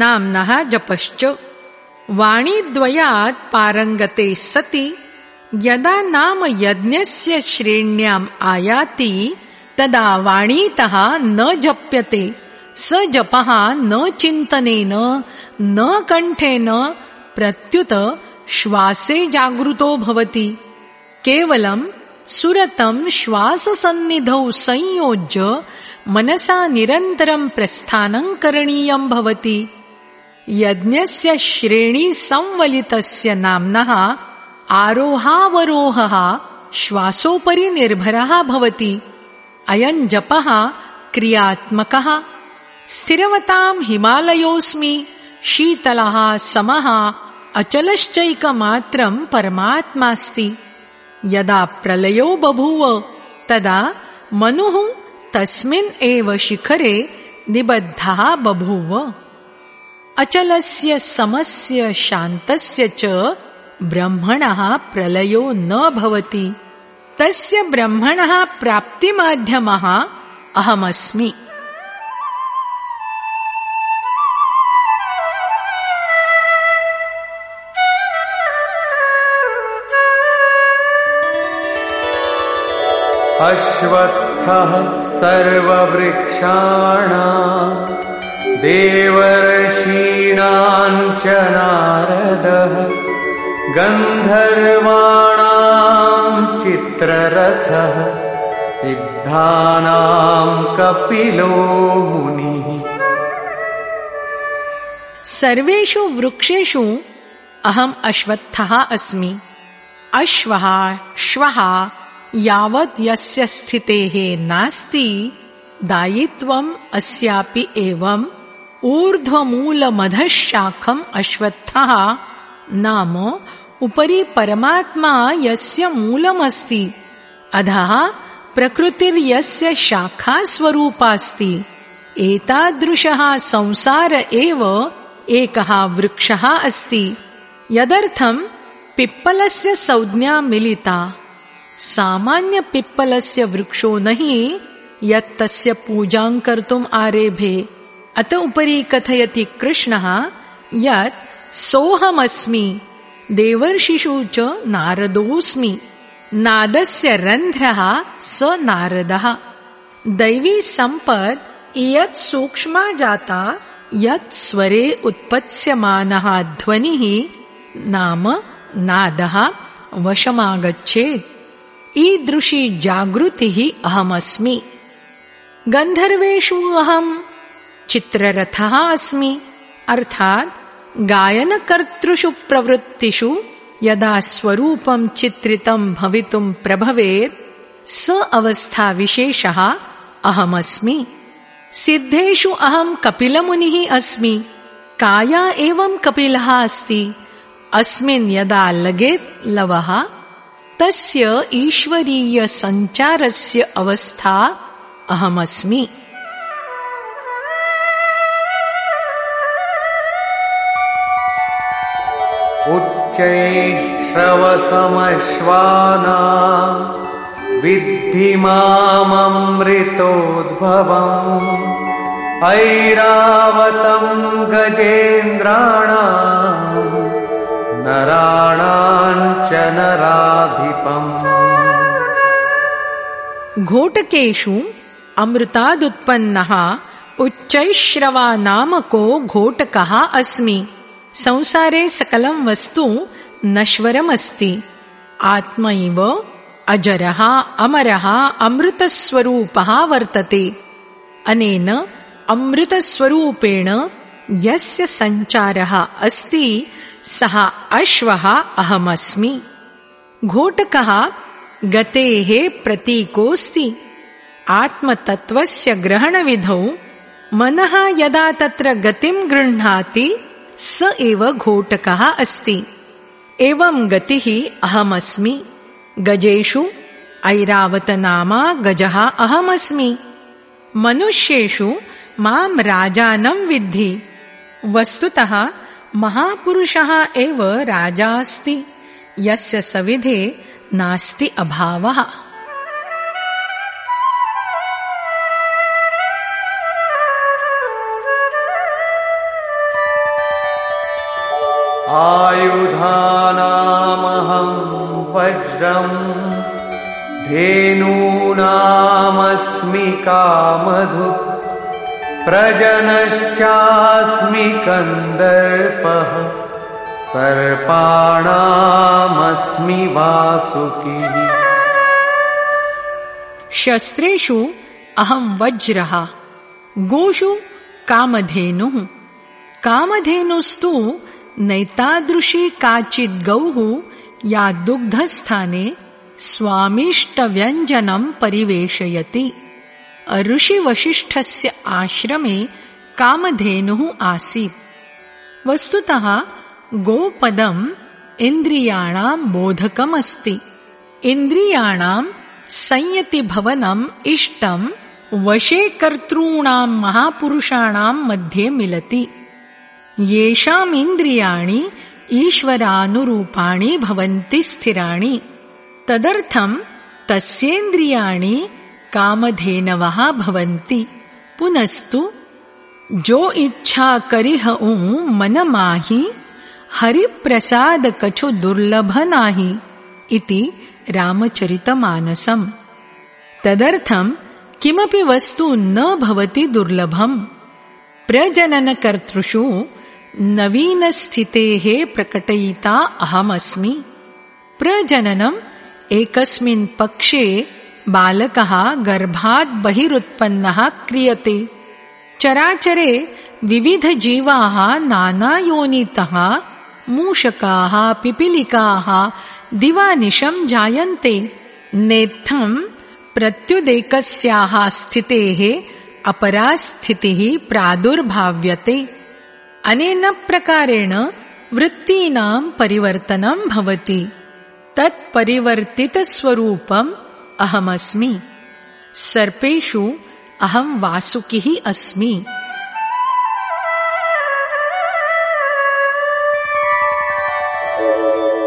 नाम्नः जपश्च। वाणीद्वयात् पारङ्गते सति यदा नाम यज्ञस्य श्रेण्याम् आयाति तदा वाणीतः न जप्यते स जपः न चिन्तनेन न कण्ठेन प्रत्युत श्वासे जागृतो भवति। केवलं सुरतं श्वाससन्निधौ संयोज्य मनसा निरन्तरं प्रस्थानं करणीयं भवति। यज्ञस्य श्रेणीसंवलितस्य नाम्नः आरोहावरोहः श्वासोपरि निर्भरः भवति। अयं जपः क्रियात्मकः। स्थिरवतां हिमालयोऽस्मि शीतलः समः अचलश्चैकमात्रं परमात्मास्ति। यदा प्रलयो बभूव तदा मनुः तस्मिन् एव शिखरे निबद्धः बभूव। अचलस्य समस्य शान्तस्य च ब्रह्मणः प्रलयो न भवति। तस्य ब्रह्मणः प्राप्तिमाध्यमः अहमस्मि अश्वत्थः सर्ववृक्षाणाम् च नारदः गन्धर्वाणाम् चित्ररथः सिद्धानाम् कपिलो मुनिः सर्वेषु वृक्षेषु अहम् अश्वत्थः अस्मि। अश्वः श्वः यावत् यस्य स्थितेः नास्ति दायित्वम् अस्यापि एवम्। ऊर्ध्वमूलमधशाखम् अश्वत्थः नाम उपरि परमात्मा यस्य मूलमस्ति अधः प्रकृतिर्यस्य शाखास्वरूपास्ति। एतादृशः संसार एव एकः वृक्षः अस्ति। यदर्थम् पिप्पलस्य संज्ञा मिलिता सामान्य पिप्पलस्य वृक्षो नहि यत् तस्य पूजां कर्तुम् आरेभे। अत उपरि कथयति कृष्णः यत् सोऽहमस्मि देवर्षिषु च नारदोऽस्मि नादस्य रन्ध्रः स नारदः। दैवी सम्पद् इयत् सूक्ष्मा जाता यत् स्वरे उत्पत्स्यमानः ध्वनिः नाम नादः वशमागच्छेत् ईदृशी जागृतिः अहमस्मि। गन्धर्वेषु अहम् चित्ररथः अस्मि। अर्थात् गायनकर्तृषु प्रवृत्तिषु यदा स्वरूपं चित्रितं भवितुं प्रभवेत् स अवस्थाविशेषः अहमस्मि। सिद्धेषु अहम् कपिलमुनिः अस्मि। काया एवं कपिलः अस्ति। अस्मिन् यदा लगेत् लवः तस्य ईश्वरीयसञ्चारस्य अवस्था अहमस्मि। उच्चैश्रवसमश्वाना विद्धि माममृतोद्भवम्। ऐरावतम् गजेन्द्राणाम् नराणाञ्च नराधिपम्। घोटकेषु अमृतादुत्पन्नः उच्चैश्रवा नामको घोटकः अस्मि। संसारे सकलं वस्तु नश्वरमस्ति। आत्मैव अजरः अमरः अमृतस्वरूपः वर्तते। अनेन अमृतस्वरूपेण यस्य सञ्चारः अस्ति सः अश्वः अहमस्मि। घोटकः गतेः प्रतीकोऽस्ति। आत्मतत्त्वस्य ग्रहणविधौ मनः यदा तत्र गतिं गृह्णाति स एव घोटकः अस्ति। एवं गतिः अहमस्मि। गजेषु ऐरावतनामा गजः अहमस्मि। मनुष्येषु मां राजानं विद्धि। वस्तुतः महापुरुषः एव राजा अस्ति यस्य सविधे नास्ति अभावः। आयुधानामहं वज्रम् धेनूनामस्मि कामधु। प्रजनश्चास्मि कन्दर्पः सर्पाणामस्मि वासुकिः। शस्त्रेषु अहं वज्रः, गोषु कामधेनुः। कामधेनुस्तु नैतादृशी काचित् गौः या दुग्धस्थाने स्वामिष्टव्यञ्जनं परिवेशयति ऋषिवसिष्ठस्य आश्रमे कामधेनुः आसीत्। वस्तुतः गोपदम् इन्द्रियाणां बोधकमस्ति। इन्द्रियाणां संयतिभवनम् इष्टं वशे कर्तॄणां महापुरुषाणां मध्ये मिलति। येषाम् इन्द्रियाणि ईश्वरानुरूपाणि भवन्ति स्थिराणि। तदर्थं तस्येन्द्रियाणि कामधेनवः भवन्ति। पुनस्तु जो इच्छा करिह ऊ मन माहि हरिप्रसाद कछु दुर्लभ नाही इति रामचरितमानसम्। तदर्थं किमपि वस्तु न भवति दुर्लभम्। प्रजननकर्तृषु नवीनस्थितेः प्रकटयिता अहमस्मि। प्रजननम् एकस्मिन् पक्षे बालकः गर्भात् बहिरुत्पन्नः क्रियते। चराचरे विविधजीवाः नानायोनितः मूषकाः पिपीलिकाः दिवानिशम् जायन्ते। नेत्थम् प्रत्युदेकस्याः स्थितेः अपरा स्थितिः प्रादुर्भाव्यते। अनेन प्रकारेण वृत्तीनां परिवर्तनं भवति। तत्परिवर्तितस्वरूपम् अहमस्मि। सर्पेषु अहं वासुकिः अस्मि।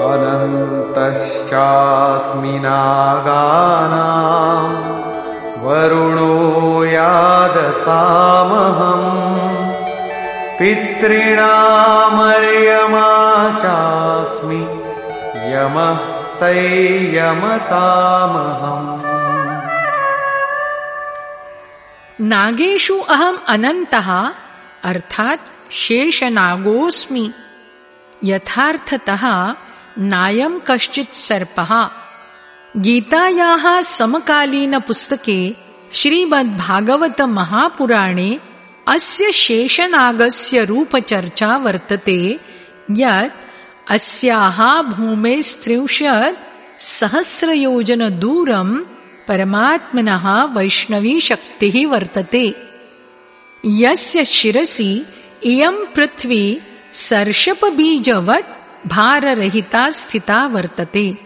अनन्तश्चास्मि नागानाम् वरुणो यादसामहम् पितॄणामर्यमा चास्मि यमः संयमतामहम्। नागेषु अहम् अनन्तः अर्थात् शेषनागोऽस्मि। यथार्थतः नायं कश्चित् सर्पः। गीतायाः समकालीनपुस्तके श्रीमद्भागवतमहापुराणे अस्य शेषनागस्य रूपचर्चा वर्तते यत् अस्याः भूमेस्त्रिंशत् सहस्रयोजनदूरम् परमात्मनः वैष्णवीशक्तिः वर्तते। यस्य शिरसि इयम् पृथ्वी सर्षपबीजवत् भाररहिता स्थिता वर्तते।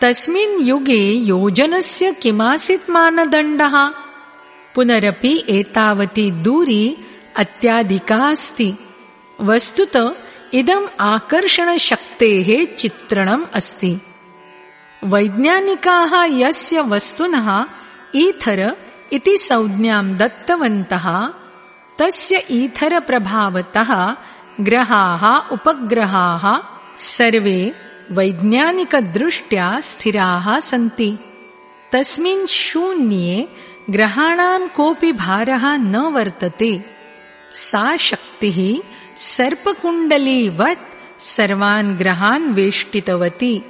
तस्मिन् युगे योजनस्य किमासीत् मानदण्डः? पुनरपि एतावती दूरी अत्याधिका अस्ति। वस्तुत इदम् आकर्षणशक्तेः चित्रणम् अस्ति। वैज्ञानिकाः यस्य वस्तुनः ईथर इति संज्ञां दत्तवन्तः तस्य ईथरप्रभावतः ग्रहाः उपग्रहाः सर्वे वैज्ञानिकदृष्ट्या स्थिराः सन्ति। तस्मिन् शून्ये ग्रहाणां कोऽपि भारः न वर्तते। सा शक्तिः सर्पकुण्डलीवत् सर्वान् ग्रहान् वेष्टितवती।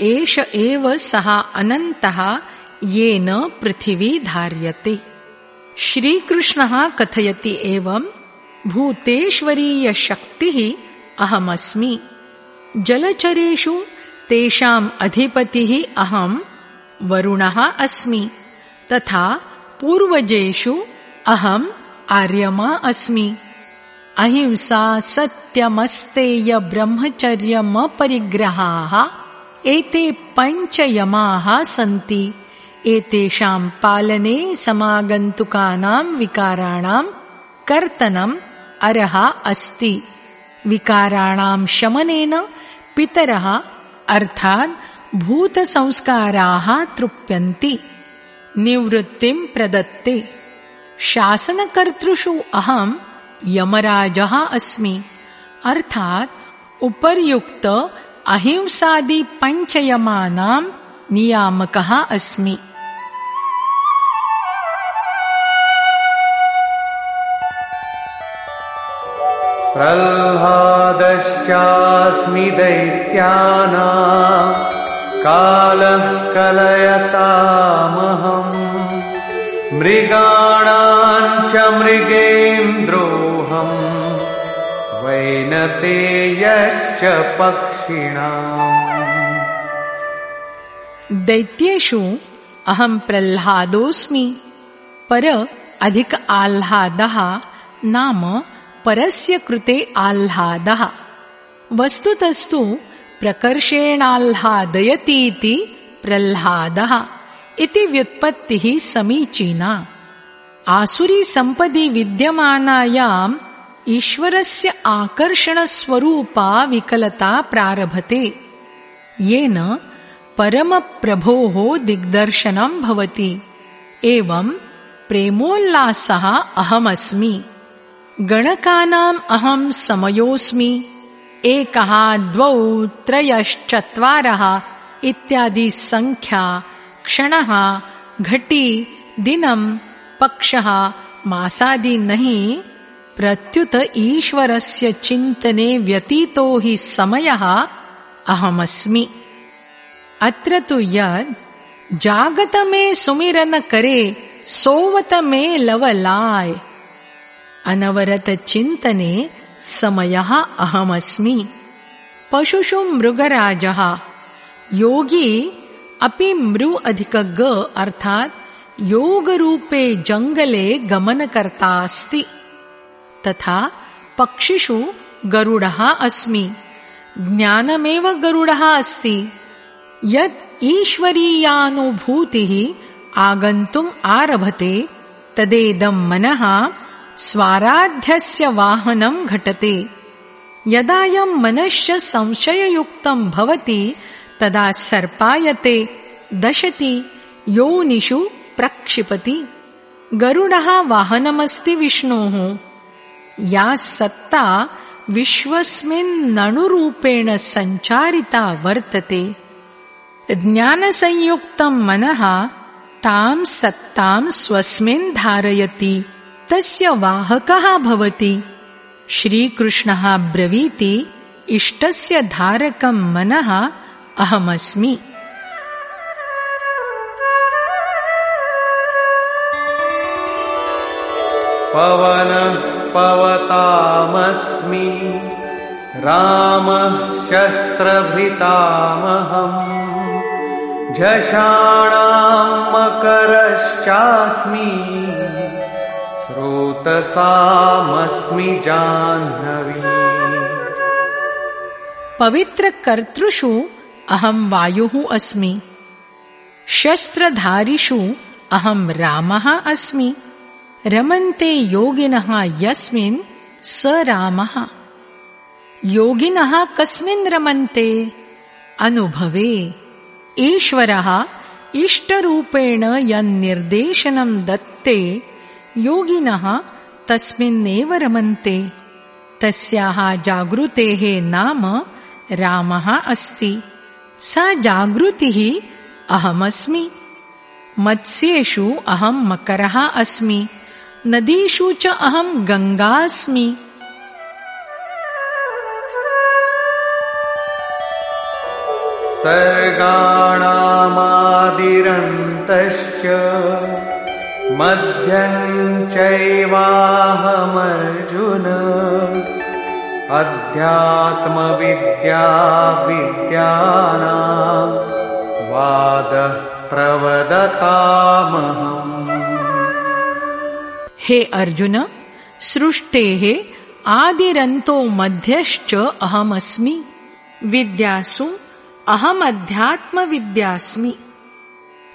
एष एव सः अनन्तः येन पृथिवी धार्यते। श्रीकृष्णः कथयति एवम् भूतेश्वरीयशक्तिः अहमस्मि। जलचरेषु तेषाम् अधिपतिः अहम् वरुणः अस्मि। तथा पूर्वजेषु अहम् आर्यमा अस्मि अहिंसा सत्यमस्तेय ब्रह्मचर्यमपरिग्रहाः एते पञ्चयमाः सन्ति। एतेषाम् पालने समागन्तुकानाम् विकाराणाम् कर्तनम् अर्ह अस्ति। विकाराणाम् शमनेन पितरः अर्थात् भूतसंस्काराः तृप्यन्ति। निवृत्तिम् प्रदत्ते। शासनकर्तृषु अहम् यमराजः अस्मि। अर्थात् उपर्युक्त अहिंसादि पञ्चयमानाम् नियामकः अस्मि। प्रह्लादश्चास्मि दैत्याना कालः कलयतामहम् मृगाणाम् च मृगेन्द्रोऽहम् वैनतेयश्च पक्षिणाम् दैत्येषु अहम् प्रह्लादोऽस्मि। पर अधिक आह्लादः नाम परस्य कृते आह्लादः। वस्तुतस्तु प्रकर्षेणाह्लादयतीति प्रह्लादः इति व्युत्पत्तिः समीचीना। आसुरीसम्पदि विद्यमानायाम् ईश्वरस्य आकर्षणस्वरूपा विकलता प्रारभते। येन परमप्रभोः दिग्दर्शनम् भवति। एवम् प्रेमोल्लासः अहमस्मि। गणकानाम् अहम् समयोऽस्मि। एकः द्वौ त्रयश्चत्वारः इत्यादि सङ्ख्या क्षणः घटी दिनम् पक्षः मासादि नहि प्रत्युत ईश्वरस्य चिन्तने व्यतीतो हि समयः अहमस्मि। अत्र तु यद् जागतमे सुमिरन करे सोवत मे लवलाय अनवरतचिन्तने समयः अहमस्मि। पशुषु मृगराजः योगी अपि मृ अधिक ग अर्थात् योगरूपे जङ्गले गमनकर्ता अस्ति तथा पक्षिषु गरुडः अस्मि। ज्ञानमेव गरुडः अस्ति। यत् ईश्वरीयानुभूतिः आगन्तुम् आरभते तदेदम् मनः स्वाराध्यस्य वाहनम् घटते। यदायम् मनश्च संशययुक्तम् भवति तदा सर्पायते दशति योनिषु प्रक्षिपति। गरुडः वाहनमस्ति विष्णोः या सत्ता विश्वस्मिन्नणुरूपेण सञ्चारिता वर्तते। ज्ञानसंयुक्तम् मनः ताम् सत्ताम् स्वस्मिन् धारयति तस्य वाहकः भवति। श्रीकृष्णः ब्रवीति इष्टस्य धारकम् मनः अहमस्मि पवतामस्मि रामः शस्त्रभृतामहम्। झषाणाम् मकरश्चास्मि। स्रोतसामस्मि जाह्नवी। पवित्रकर्तृषु अहम् वायुः अस्मि। शस्त्रधारिषु अहम् रामः अस्मि। रमन्ते योगिनः यस्मिन् स रामः। योगिनः कस्मिन् रमन्ते? अनुभवे। ईश्वरः इष्टरूपेण यन्निर्देशनम् दत्ते। योगिनः तस्मिन्नेव रमन्ते। तस्याः जागृतेः नाम रामः अस्ति। सा जागृतिः अहमस्मि। मत्स्येषु अहं मकरः अस्मि नदीषु च अहं गङ्गास्मि। सर्गाणामादिरन्तश्च मध्यम् चैवाहमर्जुन अध्यात्मविद्या विद्यानां वादः प्रवदतामहम् हे अर्जुन सृष्टेः आदिरन्तो मध्यश्च अहमस्मि। विद्यासु अहमध्यात्मविद्यास्मि।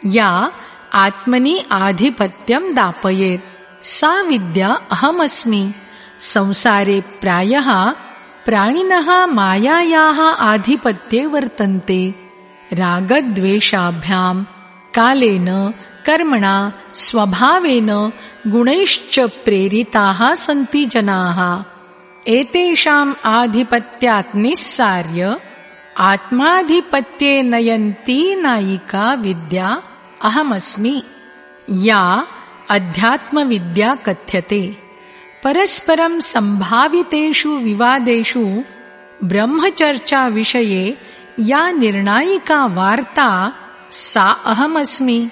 या आत्मनि आधिपत्यं दापयेत्। सा विद्या अहमस्मि। संसारे प्रायः प्राणिनः मायायाः आधिपत्ये वर्तन्ते। रागद्वेषाभ्याम् कालेन कर्मणा स्वभावेन गुणैश्च प्रेरिताः सन्ति जनाः। एतेषाम् आधिपत्यात् निस्सार्य आत्माधिपत्ये नयन्ती नायिका विद्या अहमस्मि। या अध्यात्मविद्या कथ्यते। परस्परं सम्भावितेषु विवादेषु ब्रह्मचर्चाविषये या निर्णायिका वार्ता सा अहमस्मि।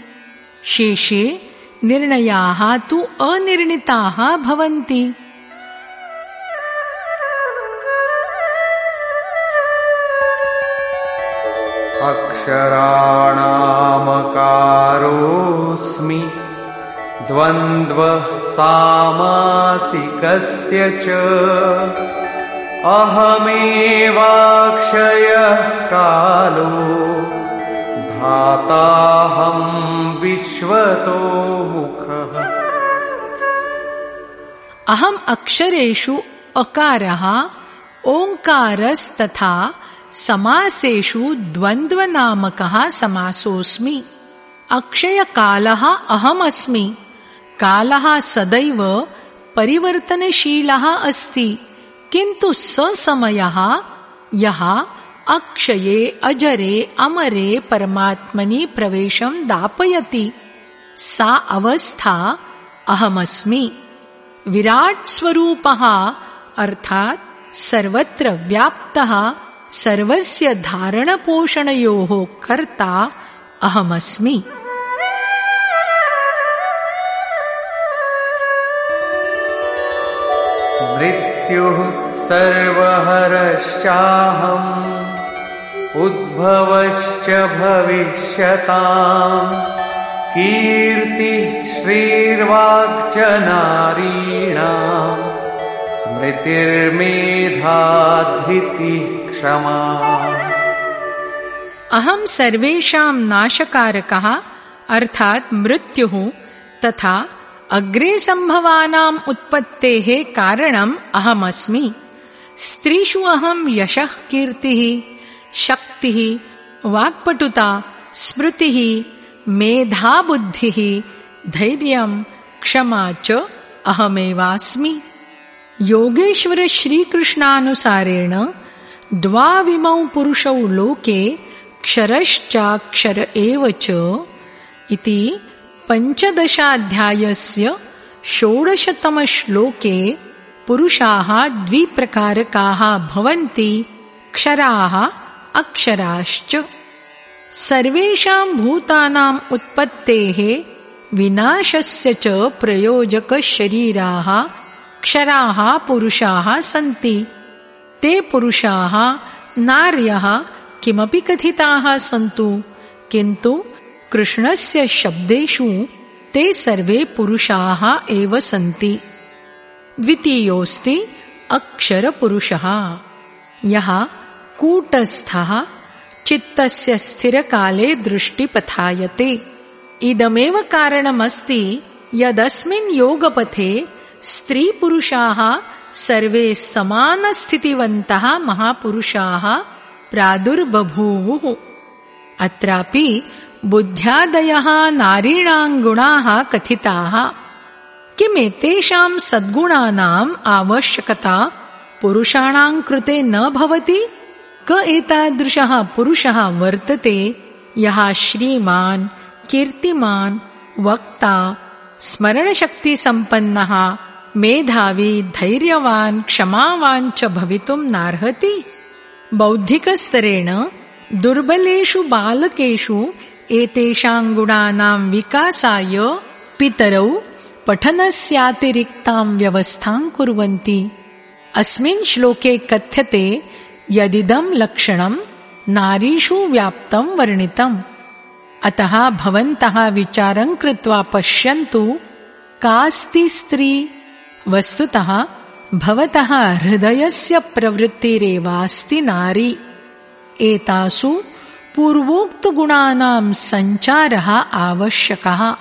शेषे निर्णयाः तु अनिर्णिताः भवन्ति। अक्षराणामकारोऽस्मि द्वन्द्वः सामासिकस्य च। अहमेवाक्षयः कालो धाताहं विश्वतो मुखः। अहम् अक्षरेषु अकारः, ओङ्कारस्तथा समासेषु द्वन्द्वनामकः समासोऽस्मि। अक्षयकालः अहमस्मि, कालः सदैव परिवर्तनशीलः अस्ति, किन्तु ससमयः यः अक्षये, अजरे, अमरे परमात्मनि प्रवेशं दापयति। सा अवस्था अहमस्मि। विराट स्वरूपः अर्थात् सर्वत्र व्याप्तः सर्वस्य धारण धारणपोषणयोः कर्ता अहमस्मि। मृत्युः सर्वहरश्चाहम्। उद्भवश्च भविष्यताम्। कीर्तिः स्मृतिर्मेधाधृतिः क्षमा अहम सर्वेषां नाशकारकः अर्थात् मृत्युः तथा अग्रे सम्भवानाम् उत्पत्तेः कारणम् अहमस्मि। स्त्रीषु अहं यशः कीर्तिः शक्तिः, वाक्पटुता, स्मृतिः, मेधाबुद्धिः, धैर्यं, क्षमा च अहमेवास्मि। योगेश्वर श्रीकृष्णानुसारेण द्वाविमौ पुरुषौ लोके क्षरश्चाक्षर एव च इति पञ्चदशाध्यायस्य षोडशतमश्लोके पुरुषाः द्विप्रकारकाः भवन्ति, क्षराः अक्षराश्च। सर्वेषां भूतानाम् उत्पत्तेः विनाशस्य च प्रयोजकशरीराः क्षराः पुरुषाः सन्ति। ते पुरुषाः नार्यः किमपि कथिताः सन्तु किन्तु कृष्णस्य शब्देषु ते सर्वे पुरुषाः एव सन्ति। द्वितीयोऽस्ति अक्षरपुरुषः। यः कूटस्थः चित्तस्य स्थिरकाले दृष्टिपथायते। इदमेव कारणमस्ति यदस्मिन् योगपथे स्त्रीपुरुषाः सर्वे समानस्थितिवन्तः महापुरुषाः प्रादुर्बभूवुः। अत्रापि बुद्ध्यादयः नारीणाङ्गुणाः कथिताः। किमेतेषां सद्गुणानाम् आवश्यकता पुरुषाणां कृते न भवति क एतादृशः पुरुषः वर्तते। यः श्रीमान् कीर्तिमान् वक्ता स्मरणशक्तिसम्पन्नः मेधावी धैर्यवान् क्षमावान् च भवितुम् नार्हति। बौद्धिकस्तरेण दुर्बलेषु बालकेषु एतेषाम् गुणानाम् विकासाय पितरौ पठनस्यातिरिक्ताम् व्यवस्थाम् कुर्वन्ति। अस्मिन् श्लोके कथ्यते यदिदम् लक्षणम् नारीषु व्याप्तम् वर्णितम्। अतः भवन्तः विचारम् कृत्वा पश्यन्तु कास्ति स्त्री? वस्तुतः भवतः हृदयस्य प्रवृत्तिरेवास्ति नारी। एतासु पूर्वोक्तगुणानाम् सञ्चारः आवश्यकः।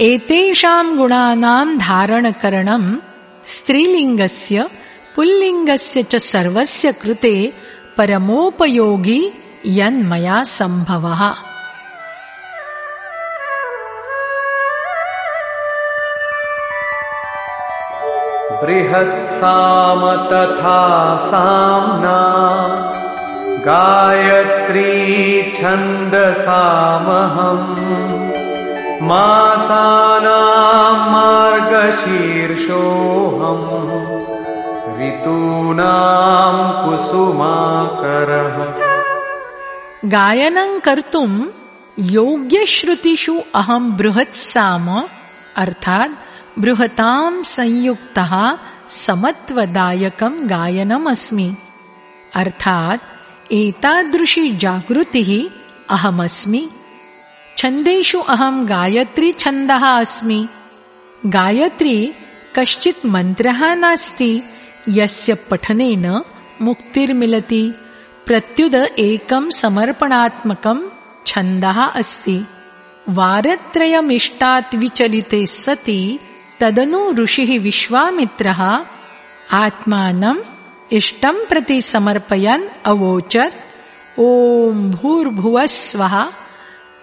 एतेषाम् गुणानाम् धारणकरणम् स्त्रीलिङ्गस्य पुल्लिङ्गस्य च सर्वस्य कृते परमोपयोगी यन्मया सम्भवः। बृहत्साम तथा साम्ना गायत्री छन्दसामहम् मासानां मार्गशीर्षोऽहम् गायनं कर्तुम् योग्यश्रुतिषु अहम् बृहत्साम अर्थात् बृहतां संयुक्तः समत्वदायकं गायनमस्मि। अर्थात् एतादृशी जागृतिः अहमस्मि। छन्देषु अहं गायत्री छन्दः अस्मि। गायत्री कश्चित् मन्त्रः नास्ति यस्य पठनेन मुक्तिर्मिलति। प्रत्युद एकं समर्पणात्मकं छन्दः अस्ति। वारत्रयमिष्टात् विचलिते सति तदनु ऋषिः विश्वामित्रः आत्मानम् इष्टम् प्रति समर्पयन् अवोचत्। ॐ भूर्भुवः स्वः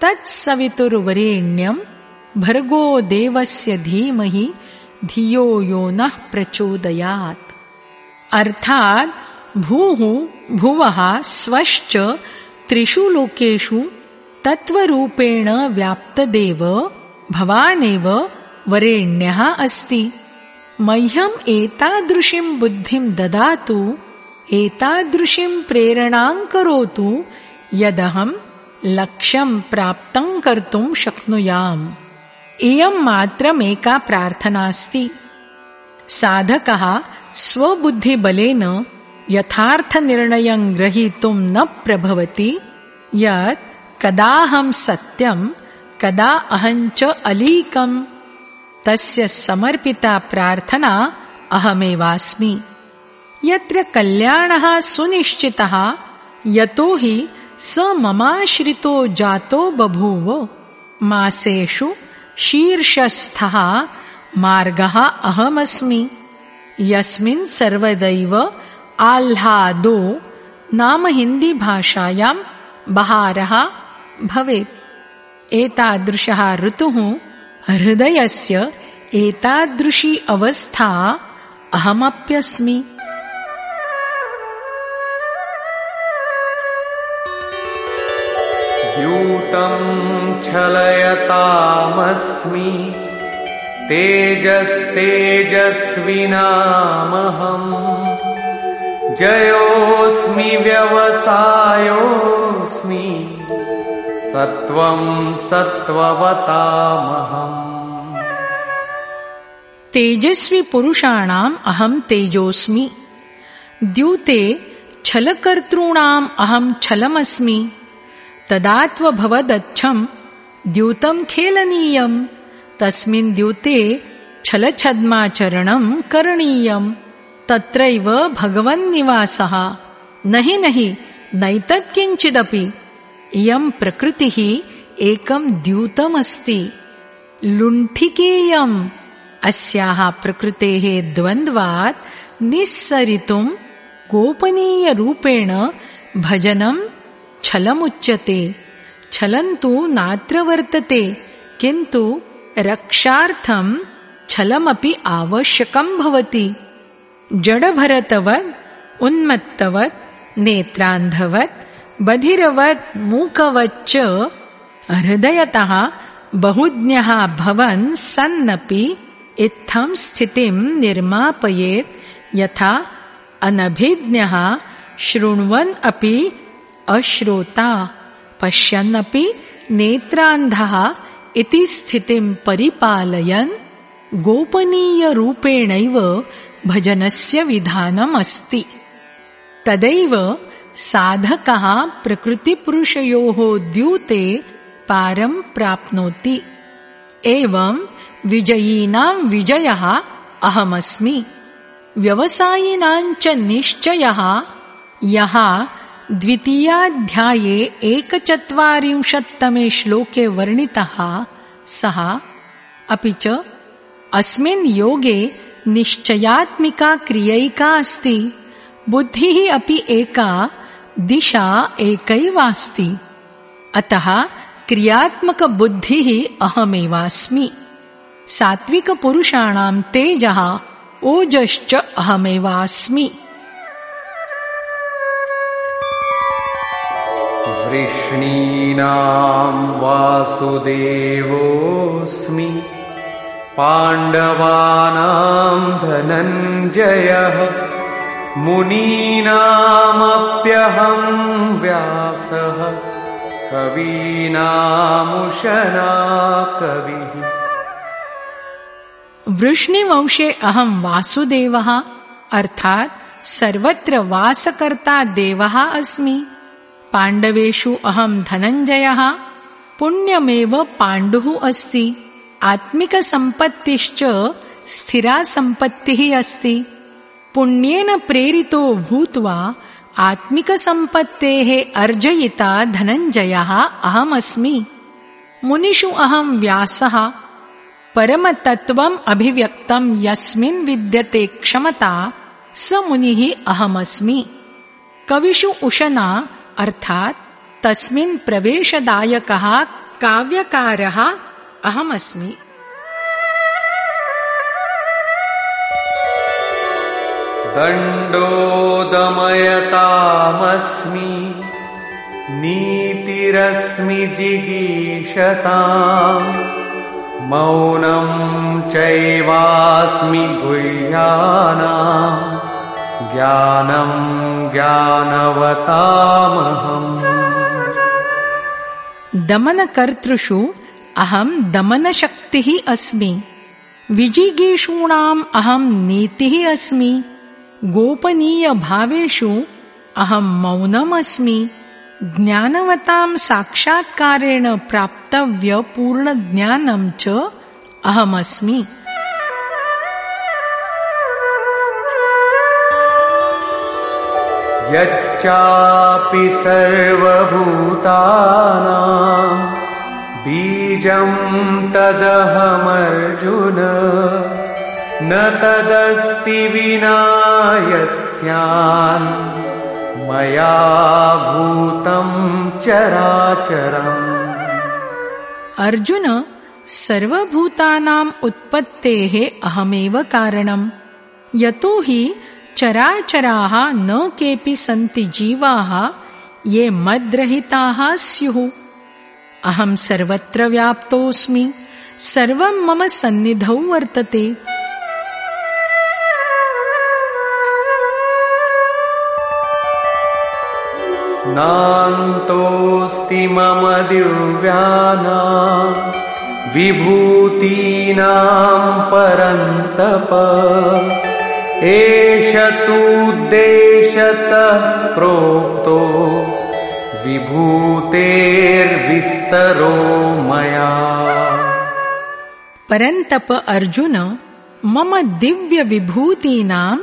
तत्सवितुर्वरेण्यम् भर्गो देवस्य धीमहि धियो यो नः प्रचोदयात् अर्थात् भूः भुवः स्वश्च त्रिषु लोकेषु तत्त्वरूपेण व्याप्तदेव भवानेव वरेण्यः अस्ति। मह्यम् एतादृशीम् बुद्धिम् ददातु एतादृशीम् प्रेरणाम् करोतु यदहम् लक्ष्यम् प्राप्तम् कर्तुम् शक्नुयाम्। इयम् मात्रमेका प्रार्थनास्ति। साधकः स्वबुद्धिबलेन यथार्थनिर्णयम् ग्रहीतुम् न प्रभवति, यत् कदाहम् सत्यम् कदा अहञ्च अलीकम्। तस्य समर्पिता प्रार्थना अहमेवास्मि। यत्र कल्याणः सुनिश्चितः, यतो हि स ममाश्रितो जातो बभूव। मासेषु शीर्षस्थः मार्गः अहमस्मि। यस्मिन् सर्वदैव आह्लादो नाम हिन्दीभाषायाम् बहारः भवेत्। एतादृशः ऋतुः हृदयस्य एतादृशी अवस्था अहमप्यस्मि। द्यूतं छलयतामस्मि। तेजस्तेजस्विनामहम् जयोऽस्मि व्यवसायोऽस्मि सत्त्वं सत्त्ववतामहम्। तेजस्वी पुरुषाणाम् अहम् तेजोऽस्मि द्यूते छलकर्तॄणाम् अहम् छलमस्मि। तदात्वभवदच्छम् द्यूतम् खेलनीयम्। तस्मिन् द्यूते छलछद्माचरणम् करणीयम्। तत्रैव भगवन्निवासः। नहि नहि नैतत् किञ्चिदपि इयम् प्रकृतिः एकम् द्यूतमस्ति। लुण्ठिकेयम्। अस्याः प्रकृतेः द्वन्द्वात् निःसरितुम् गोपनीयरूपेण भजनम् छलमुच्यते। छलन्तु नात्र वर्तते किन्तु रक्षार्थम् छलमपि आवश्यकम् भवति। जडभरतवत् उन्मत्तवत् नेत्रान्धवत् बधिरवत् मूकवच्च हृदयतः बहुज्ञः भवन् सन्नपि इत्थं स्थितिं निर्मापयेत् यथा अनभिज्ञः शृण्वन् अपि अश्रोता पश्यन्नपि नेत्रान्धः इति स्थितिं परिपालयन् गोपनीयरूपेणैव भजनस्य विधानम् अस्ति तदैव साधकः प्रकृतिपुरुषयोः द्यूते पारं प्राप्नोति। एवं विजयीनां विजयः अहमस्मि। व्यवसायिनां च निश्चयः यः द्वितीयाध्याये एकचत्वारिंशत्तमे श्लोके वर्णितः सः, अपि च, अस्मिन् योगे निश्चयात्मिका क्रियैका अस्ति, बुद्धिः अपि एका, दिशा एकैवास्ति। अतः क्रियात्मकबुद्धिः अहमेवास्मि। सात्विकपुरुषाणां तेजः ओजश्च अहमेवास्मि। वृष्णीनां वासुदेवोऽस्मि। पाण्डवानां धनञ्जयः मुनीनामप्यहं व्यासः कवीनामुशना कविः वृष्णिवंशे अहं वासुदेवः अर्थात् सर्वत्र वासकर्ता देवः अस्मि पाण्डवेषु अहं धनञ्जयः पुण्यमेव पाण्डुः अस्ति आत्मिकसम्पत्तिश्च स्थिरा सम्पत्तिः अस्ति। पुण्येन प्रेरितो भूत्वा आत्मिकसम्पत्तेः अर्जयिता धनञ्जयः अहमस्मि। मुनिषु अहं व्यासः परमतत्त्वम् अभिव्यक्तं यस्मिन् विद्यते क्षमता स मुनिः अहमस्मि। कविषु उशना अर्थात् तस्मिन् प्रवेशदायकः काव्यकारः अहमस्मि। दण्डोदमयतामस्मि नीतिरस्मि जिगीषताम् मौनं चैवास्मि गुह्यानाम् ज्ञानं ज्ञानवतामहम्। दमनकर्तृषु अहं दमनशक्तिः अस्मि। विजिगीषूणाम् अहं नीतिः अस्मि। गोपनीयभावेषु अहं मौनमस्मि। ज्ञानवतां साक्षात्कारेण प्राप्तव्यपूर्णज्ञानं च अहमस्मि। यच्चापि सर्वभूतानां बीजं तदहमर्जुन। न तदस्ति विना यत्स्यान् मया भूतं चराचरम्। अर्जुन सर्वभूतानाम् उत्पत्तेः अहमेव कारणम्। यतो हि चराचराः न केऽपि सन्ति जीवाः, ये मद्रहिताः स्युः। अहं सर्वत्र व्याप्तोऽस्मि, सर्वं मम सन्निधौ वर्तते। नान्तोऽस्ति मम दिव्याना, विभूतीनां परन्तप। एष तूद्देशतः प्रोक्तो विभूतेर्विस्तरो मया। परन्तप अर्जुन मम दिव्यविभूतीनां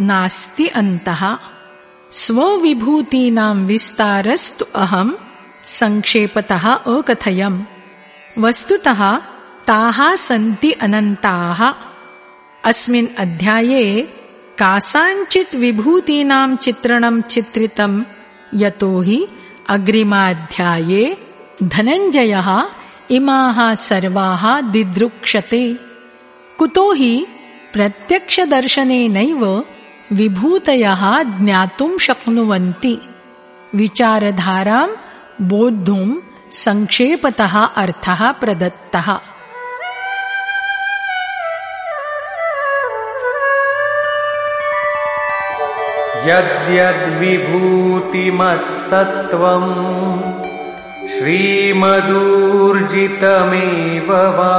नास्ति अन्तः। स्वविभूतीनां विस्तारस्तु अहं सङ्क्षेपतः अकथयम्। वस्तुतः ताः सन्ति अनन्ताः अस्मिन् अध्याये कासाञ्चित् विभूतीनां चित्रणं चित्रितम् यतो हि अग्रिमाध्याये धनञ्जयः इमाः सर्वाः दिदृक्षते। कुतो हि प्रत्यक्षदर्शनेनैव विभूतयः ज्ञातुं शक्नुवन्ति। विचारधारां बोद्धुं सङ्क्षेपतः अर्थः प्रदत्तः यद्यद्विभूतिमत्सत्त्वम् श्रीमदूर्जितमेव वा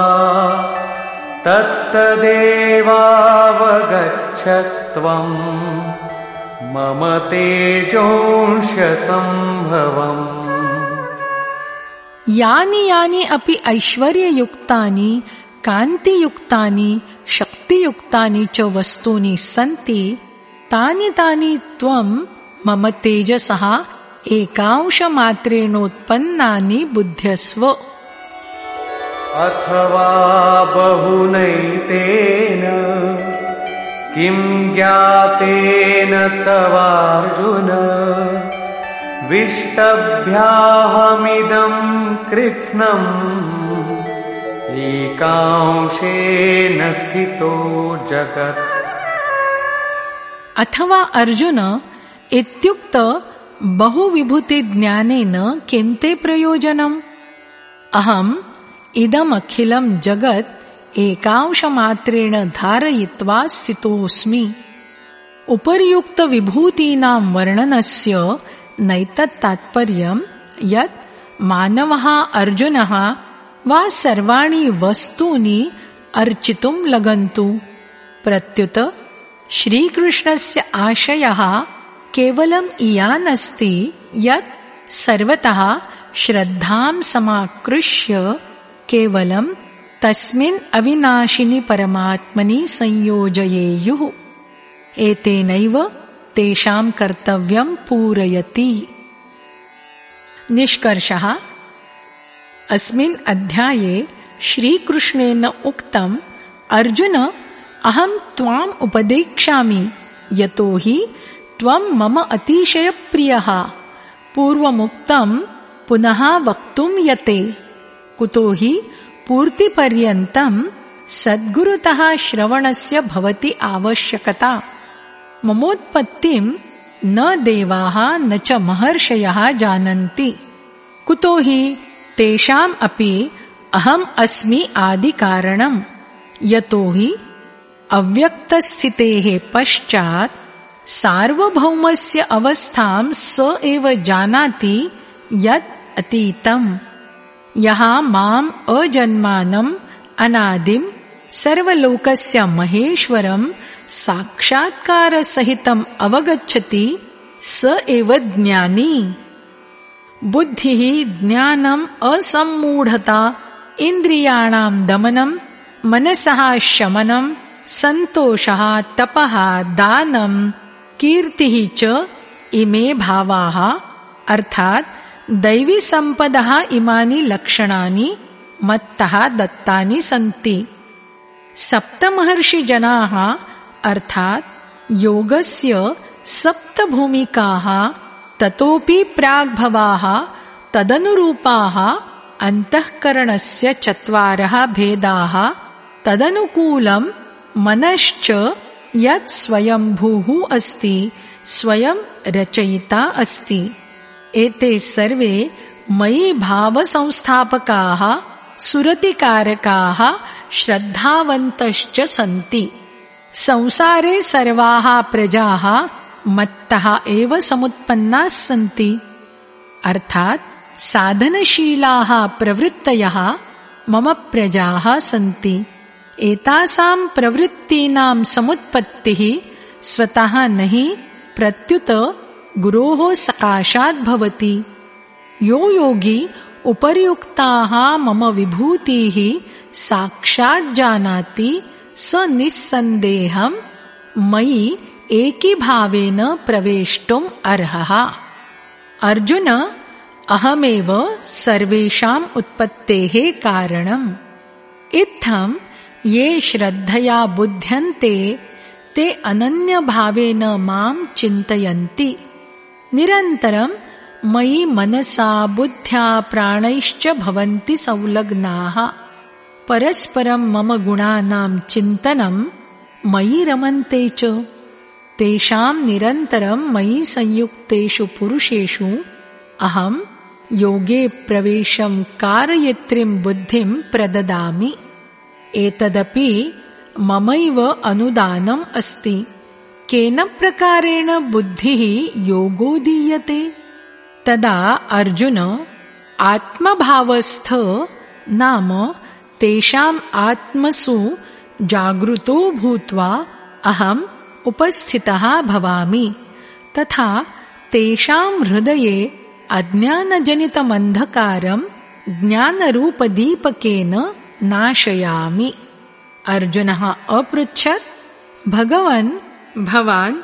तत्तदेवावगच्छत्वम् मम तेजोंशसम्भवम् यानि यानि अपि ऐश्वर्ययुक्तानि कान्तियुक्तानि शक्तियुक्तानि च वस्तूनि सन्ति तानि तानि त्वं मम तेजसः एकांशमात्रेणोत्पन्नानि बुध्यस्व अथवा बहुनैतेन, किं ज्ञातेन तवार्जुन? विष्टभ्याहमिदं कृत्स्नम् एकांशेन स्थितो जगत्। अथवा अर्जुन इत्युक्त बहुविभूति ज्ञानेन किं ते प्रयोजनम्? अहम् इदमखिलं जगत् एकांशमात्रेण धारयित्वा स्थितोऽस्मि। उपर्युक्तविभूतीनां वर्णनस्य नैतत्तात्पर्यम् यत् मानवः अर्जुनः वा सर्वाणि वस्तूनि अर्चितुं लगन्तु। प्रत्युत श्रीकृष्णस्य आशयः केवलम् इयानस्ति यत् सर्वतः श्रद्धां समाकृष्य केवलं तस्मिन् अविनाशिनि परमात्मनि संयोजयेयुः। एतेनैव तेषां कर्तव्यं पूरयति। निष्कर्षः अस्मिन् अध्याये श्रीकृष्णेन उक्तम् अर्जुन अहं त्वाम् उपदेक्षामि यतो हि त्वं मम अतिशयप्रियः। पूर्वमुक्तं पुनः वक्तुं यते। कुतो हि पूर्तिपर्यन्तं सद्गुरुतः श्रवणस्य भवति आवश्यकता। ममोत्पत्तिं न देवाः न च महर्षयः जानन्ति। कुतो हि तेषाम् अपि अहम् अस्मि आदिकारणम्। यतो हि अव्यक्तस्थितेः पश्चात् सार्वभौमस्य अवस्थां स एव जानाति यत् अतीतम्। यः माम् अजन्मानम् अनादिम् सर्वलोकस्य महेश्वरम् साक्षात्कारसहितम् अवगच्छति स एव ज्ञानी। बुद्धिः ज्ञानम् असम्मूढता इन्द्रियाणाम् दमनम् मनसः शमनम् सन्तोषः तपः दानम् कीर्तिः च इमे भावाः। अर्थात् दैवीसम्पदः इमानि लक्षणानि, मत्तः दत्तानि सन्ति। सप्तमहर्षिजनाः, अर्थात् योगस्य सप्तभूमिकाः ततोऽपि प्राग्भवाः, तदनुरूपाः, अन्तःकरणस्य चत्वारः भेदाः, तदनुकूलम् मनश्च यत् स्वयम्भूः अस्ति स्वयं रचयिता अस्ति। एते सर्वे मयि भावसंस्थापकाः सुरतिकारकाः श्रद्धावन्तश्च सन्ति। संसारे सर्वाः प्रजाः मत्तः एव समुत्पन्नाः सन्ति। अर्थात् साधनशीलाः प्रवृत्तयः मम प्रजाः सन्ति एतासां प्रवृत्तीनां समुत्पत्तिः स्वतः न हि प्रत्युत गुरोः सकाशात् भवति। यो योगी उपर्युक्ताः मम विभूतिः साक्षात् जानाति स निस्सन्देहं मयि एकीभावेन प्रवेष्टुम् अर्हः। अर्जुन अहमेव सर्वेषाम् उत्पत्तेः कारणम्। इत्थम् ये श्रद्धया बुध्यन्ते ते अनन्यभावेन मां चिन्तयन्ति। निरन्तरं मयि मनसा बुद्ध्या प्राणैश्च भवन्ति संलग्नाः। परस्परं मम गुणानां चिन्तनं मयि रमन्ते च। तेषां निरन्तरं मयि संयुक्तेषु पुरुषेषु अहं योगे प्रवेशं कारयित्रीं बुद्धिं प्रददामि एतदपि ममैव अनुदानम् अस्ति। केन प्रकारेण बुद्धिः योगो दीयते? तदा अर्जुन आत्मभावस्थ नाम तेषाम् आत्मसु जागृतो भूत्वा अहम् उपस्थितः भवामि। तथा तेषां हृदये अज्ञानजनितमन्धकारम् ज्ञानरूपदीपकेन नाशयामि। अर्जुनः अपृच्छत्, भगवन्, भवान्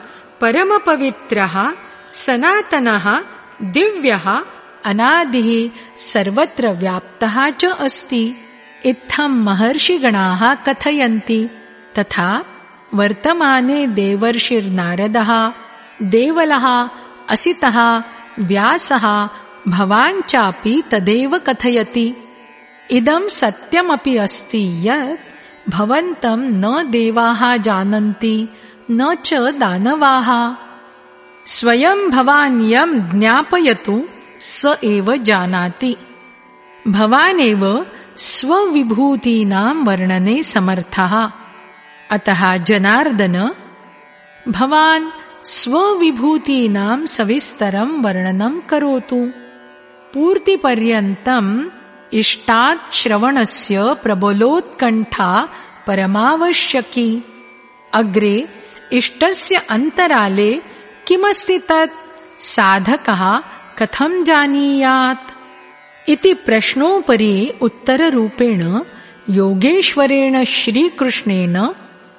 परमपवित्रः, सनातनः, दिव्यः, अनादिः सर्वत्र च अस्ति। इत्थं महर्षिगणाः कथयन्ति। तथा वर्तमाने देवर्षिर्नारदः, देवलः, असितः, व्यासः, भवान् चापि तदेव कथयति। इदं सत्यमपि अस्ति यत् भवन्तं न देवाः जानन्ति न च दानवाः। स्वयं भवान् यं ज्ञापयतु स एव जानाति। भवानेव स्वविभूतीनां वर्णने समर्थः। अतः जनार्दन भवान् स्वविभूतीनां सविस्तरं वर्णनं करोतु। पूर्तिपर्यन्तम् इष्टात् श्रवणस्य प्रबलोत्कण्ठा परमावश्यकी। अग्रे इष्टस्य अन्तराले किमस्ति तत्? साधकः कथं जानीयात्? इति प्रश्नोपरि उत्तररूपेण योगेश्वरेण श्रीकृष्णेन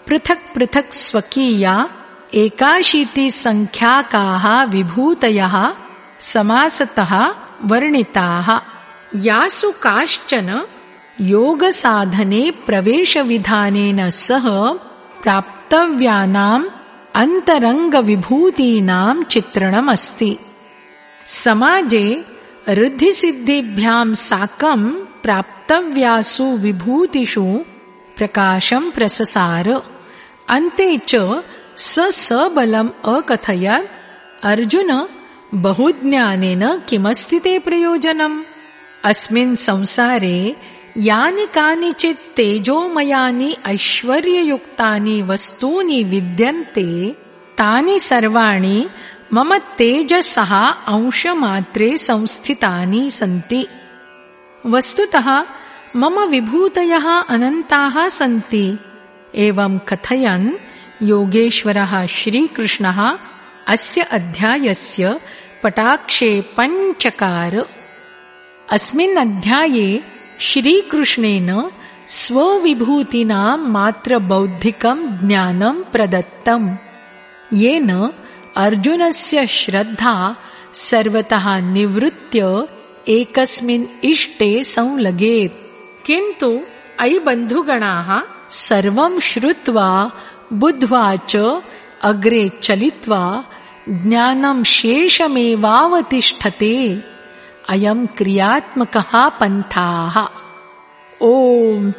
पृथक् पृथक् स्वकीया एकाशीतिसङ्ख्याकाः विभूतयः समासतः वर्णिताः यासु काश्चन योगसाधने प्रवेशविधानेन सह प्राप्तव्यानाम् अन्तरङ्गविभूतीनां चित्रणमस्ति। समाजे ऋद्धिसिद्धिभ्यां साकं प्राप्तव्यासु विभूतिषु प्रकाशं प्रससार। अन्ते च स सबलम् अकथयत्। अर्जुन बहुज्ञानेन किमस्ति ते प्रयोजनम् अस्मिन् संसारे यानि कानिचित् तेजोमयानि ऐश्वर्ययुक्तानि वस्तूनि विद्यन्ते तानि सर्वाणि मम तेजसः अंशमात्रे संस्थितानि सन्ति। वस्तुतः मम विभूतयः अनन्ताः सन्ति। एवं कथयन् योगेश्वरः श्रीकृष्णः अस्य अध्यायस्य पटाक्षे पञ्चकार अस्मिन् अध्याये श्रीकृष्णेन स्वविभूतीनां मात्रबौद्धिकं ज्ञानं प्रदत्तम्। येन अर्जुनस्य श्रद्धा सर्वतः निवृत्य एकस्मिन् इष्टे संलगेत्। किन्तु अयि बन्धुगणाः सर्वं श्रुत्वा बुद्ध्वा च अग्रे चलित्वा ज्ञानं शेषमेवावतिष्ठते अयम् क्रियात्मकः पन्थाः। ॐ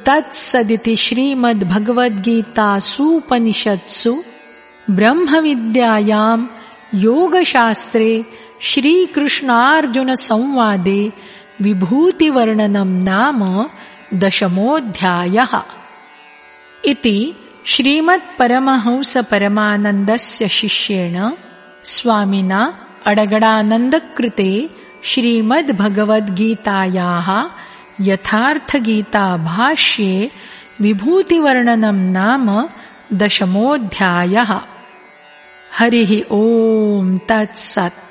तत्सदिति श्रीमद्भगवद्गीतासूपनिषत्सु ब्रह्मविद्यायाम् योगशास्त्रे श्रीकृष्णार्जुनसंवादे विभूतिवर्णनम् नाम दशमोऽध्यायः। इति श्रीमत्परमहंसपरमानन्दस्य शिष्येण स्वामिना अडगडानन्दकृते श्रीमद्भगवद्गीतायाः यथार्थगीताभाष्ये विभूतिवर्णनम् नाम दशमोऽध्यायः। हरिः ओम् तत्सत्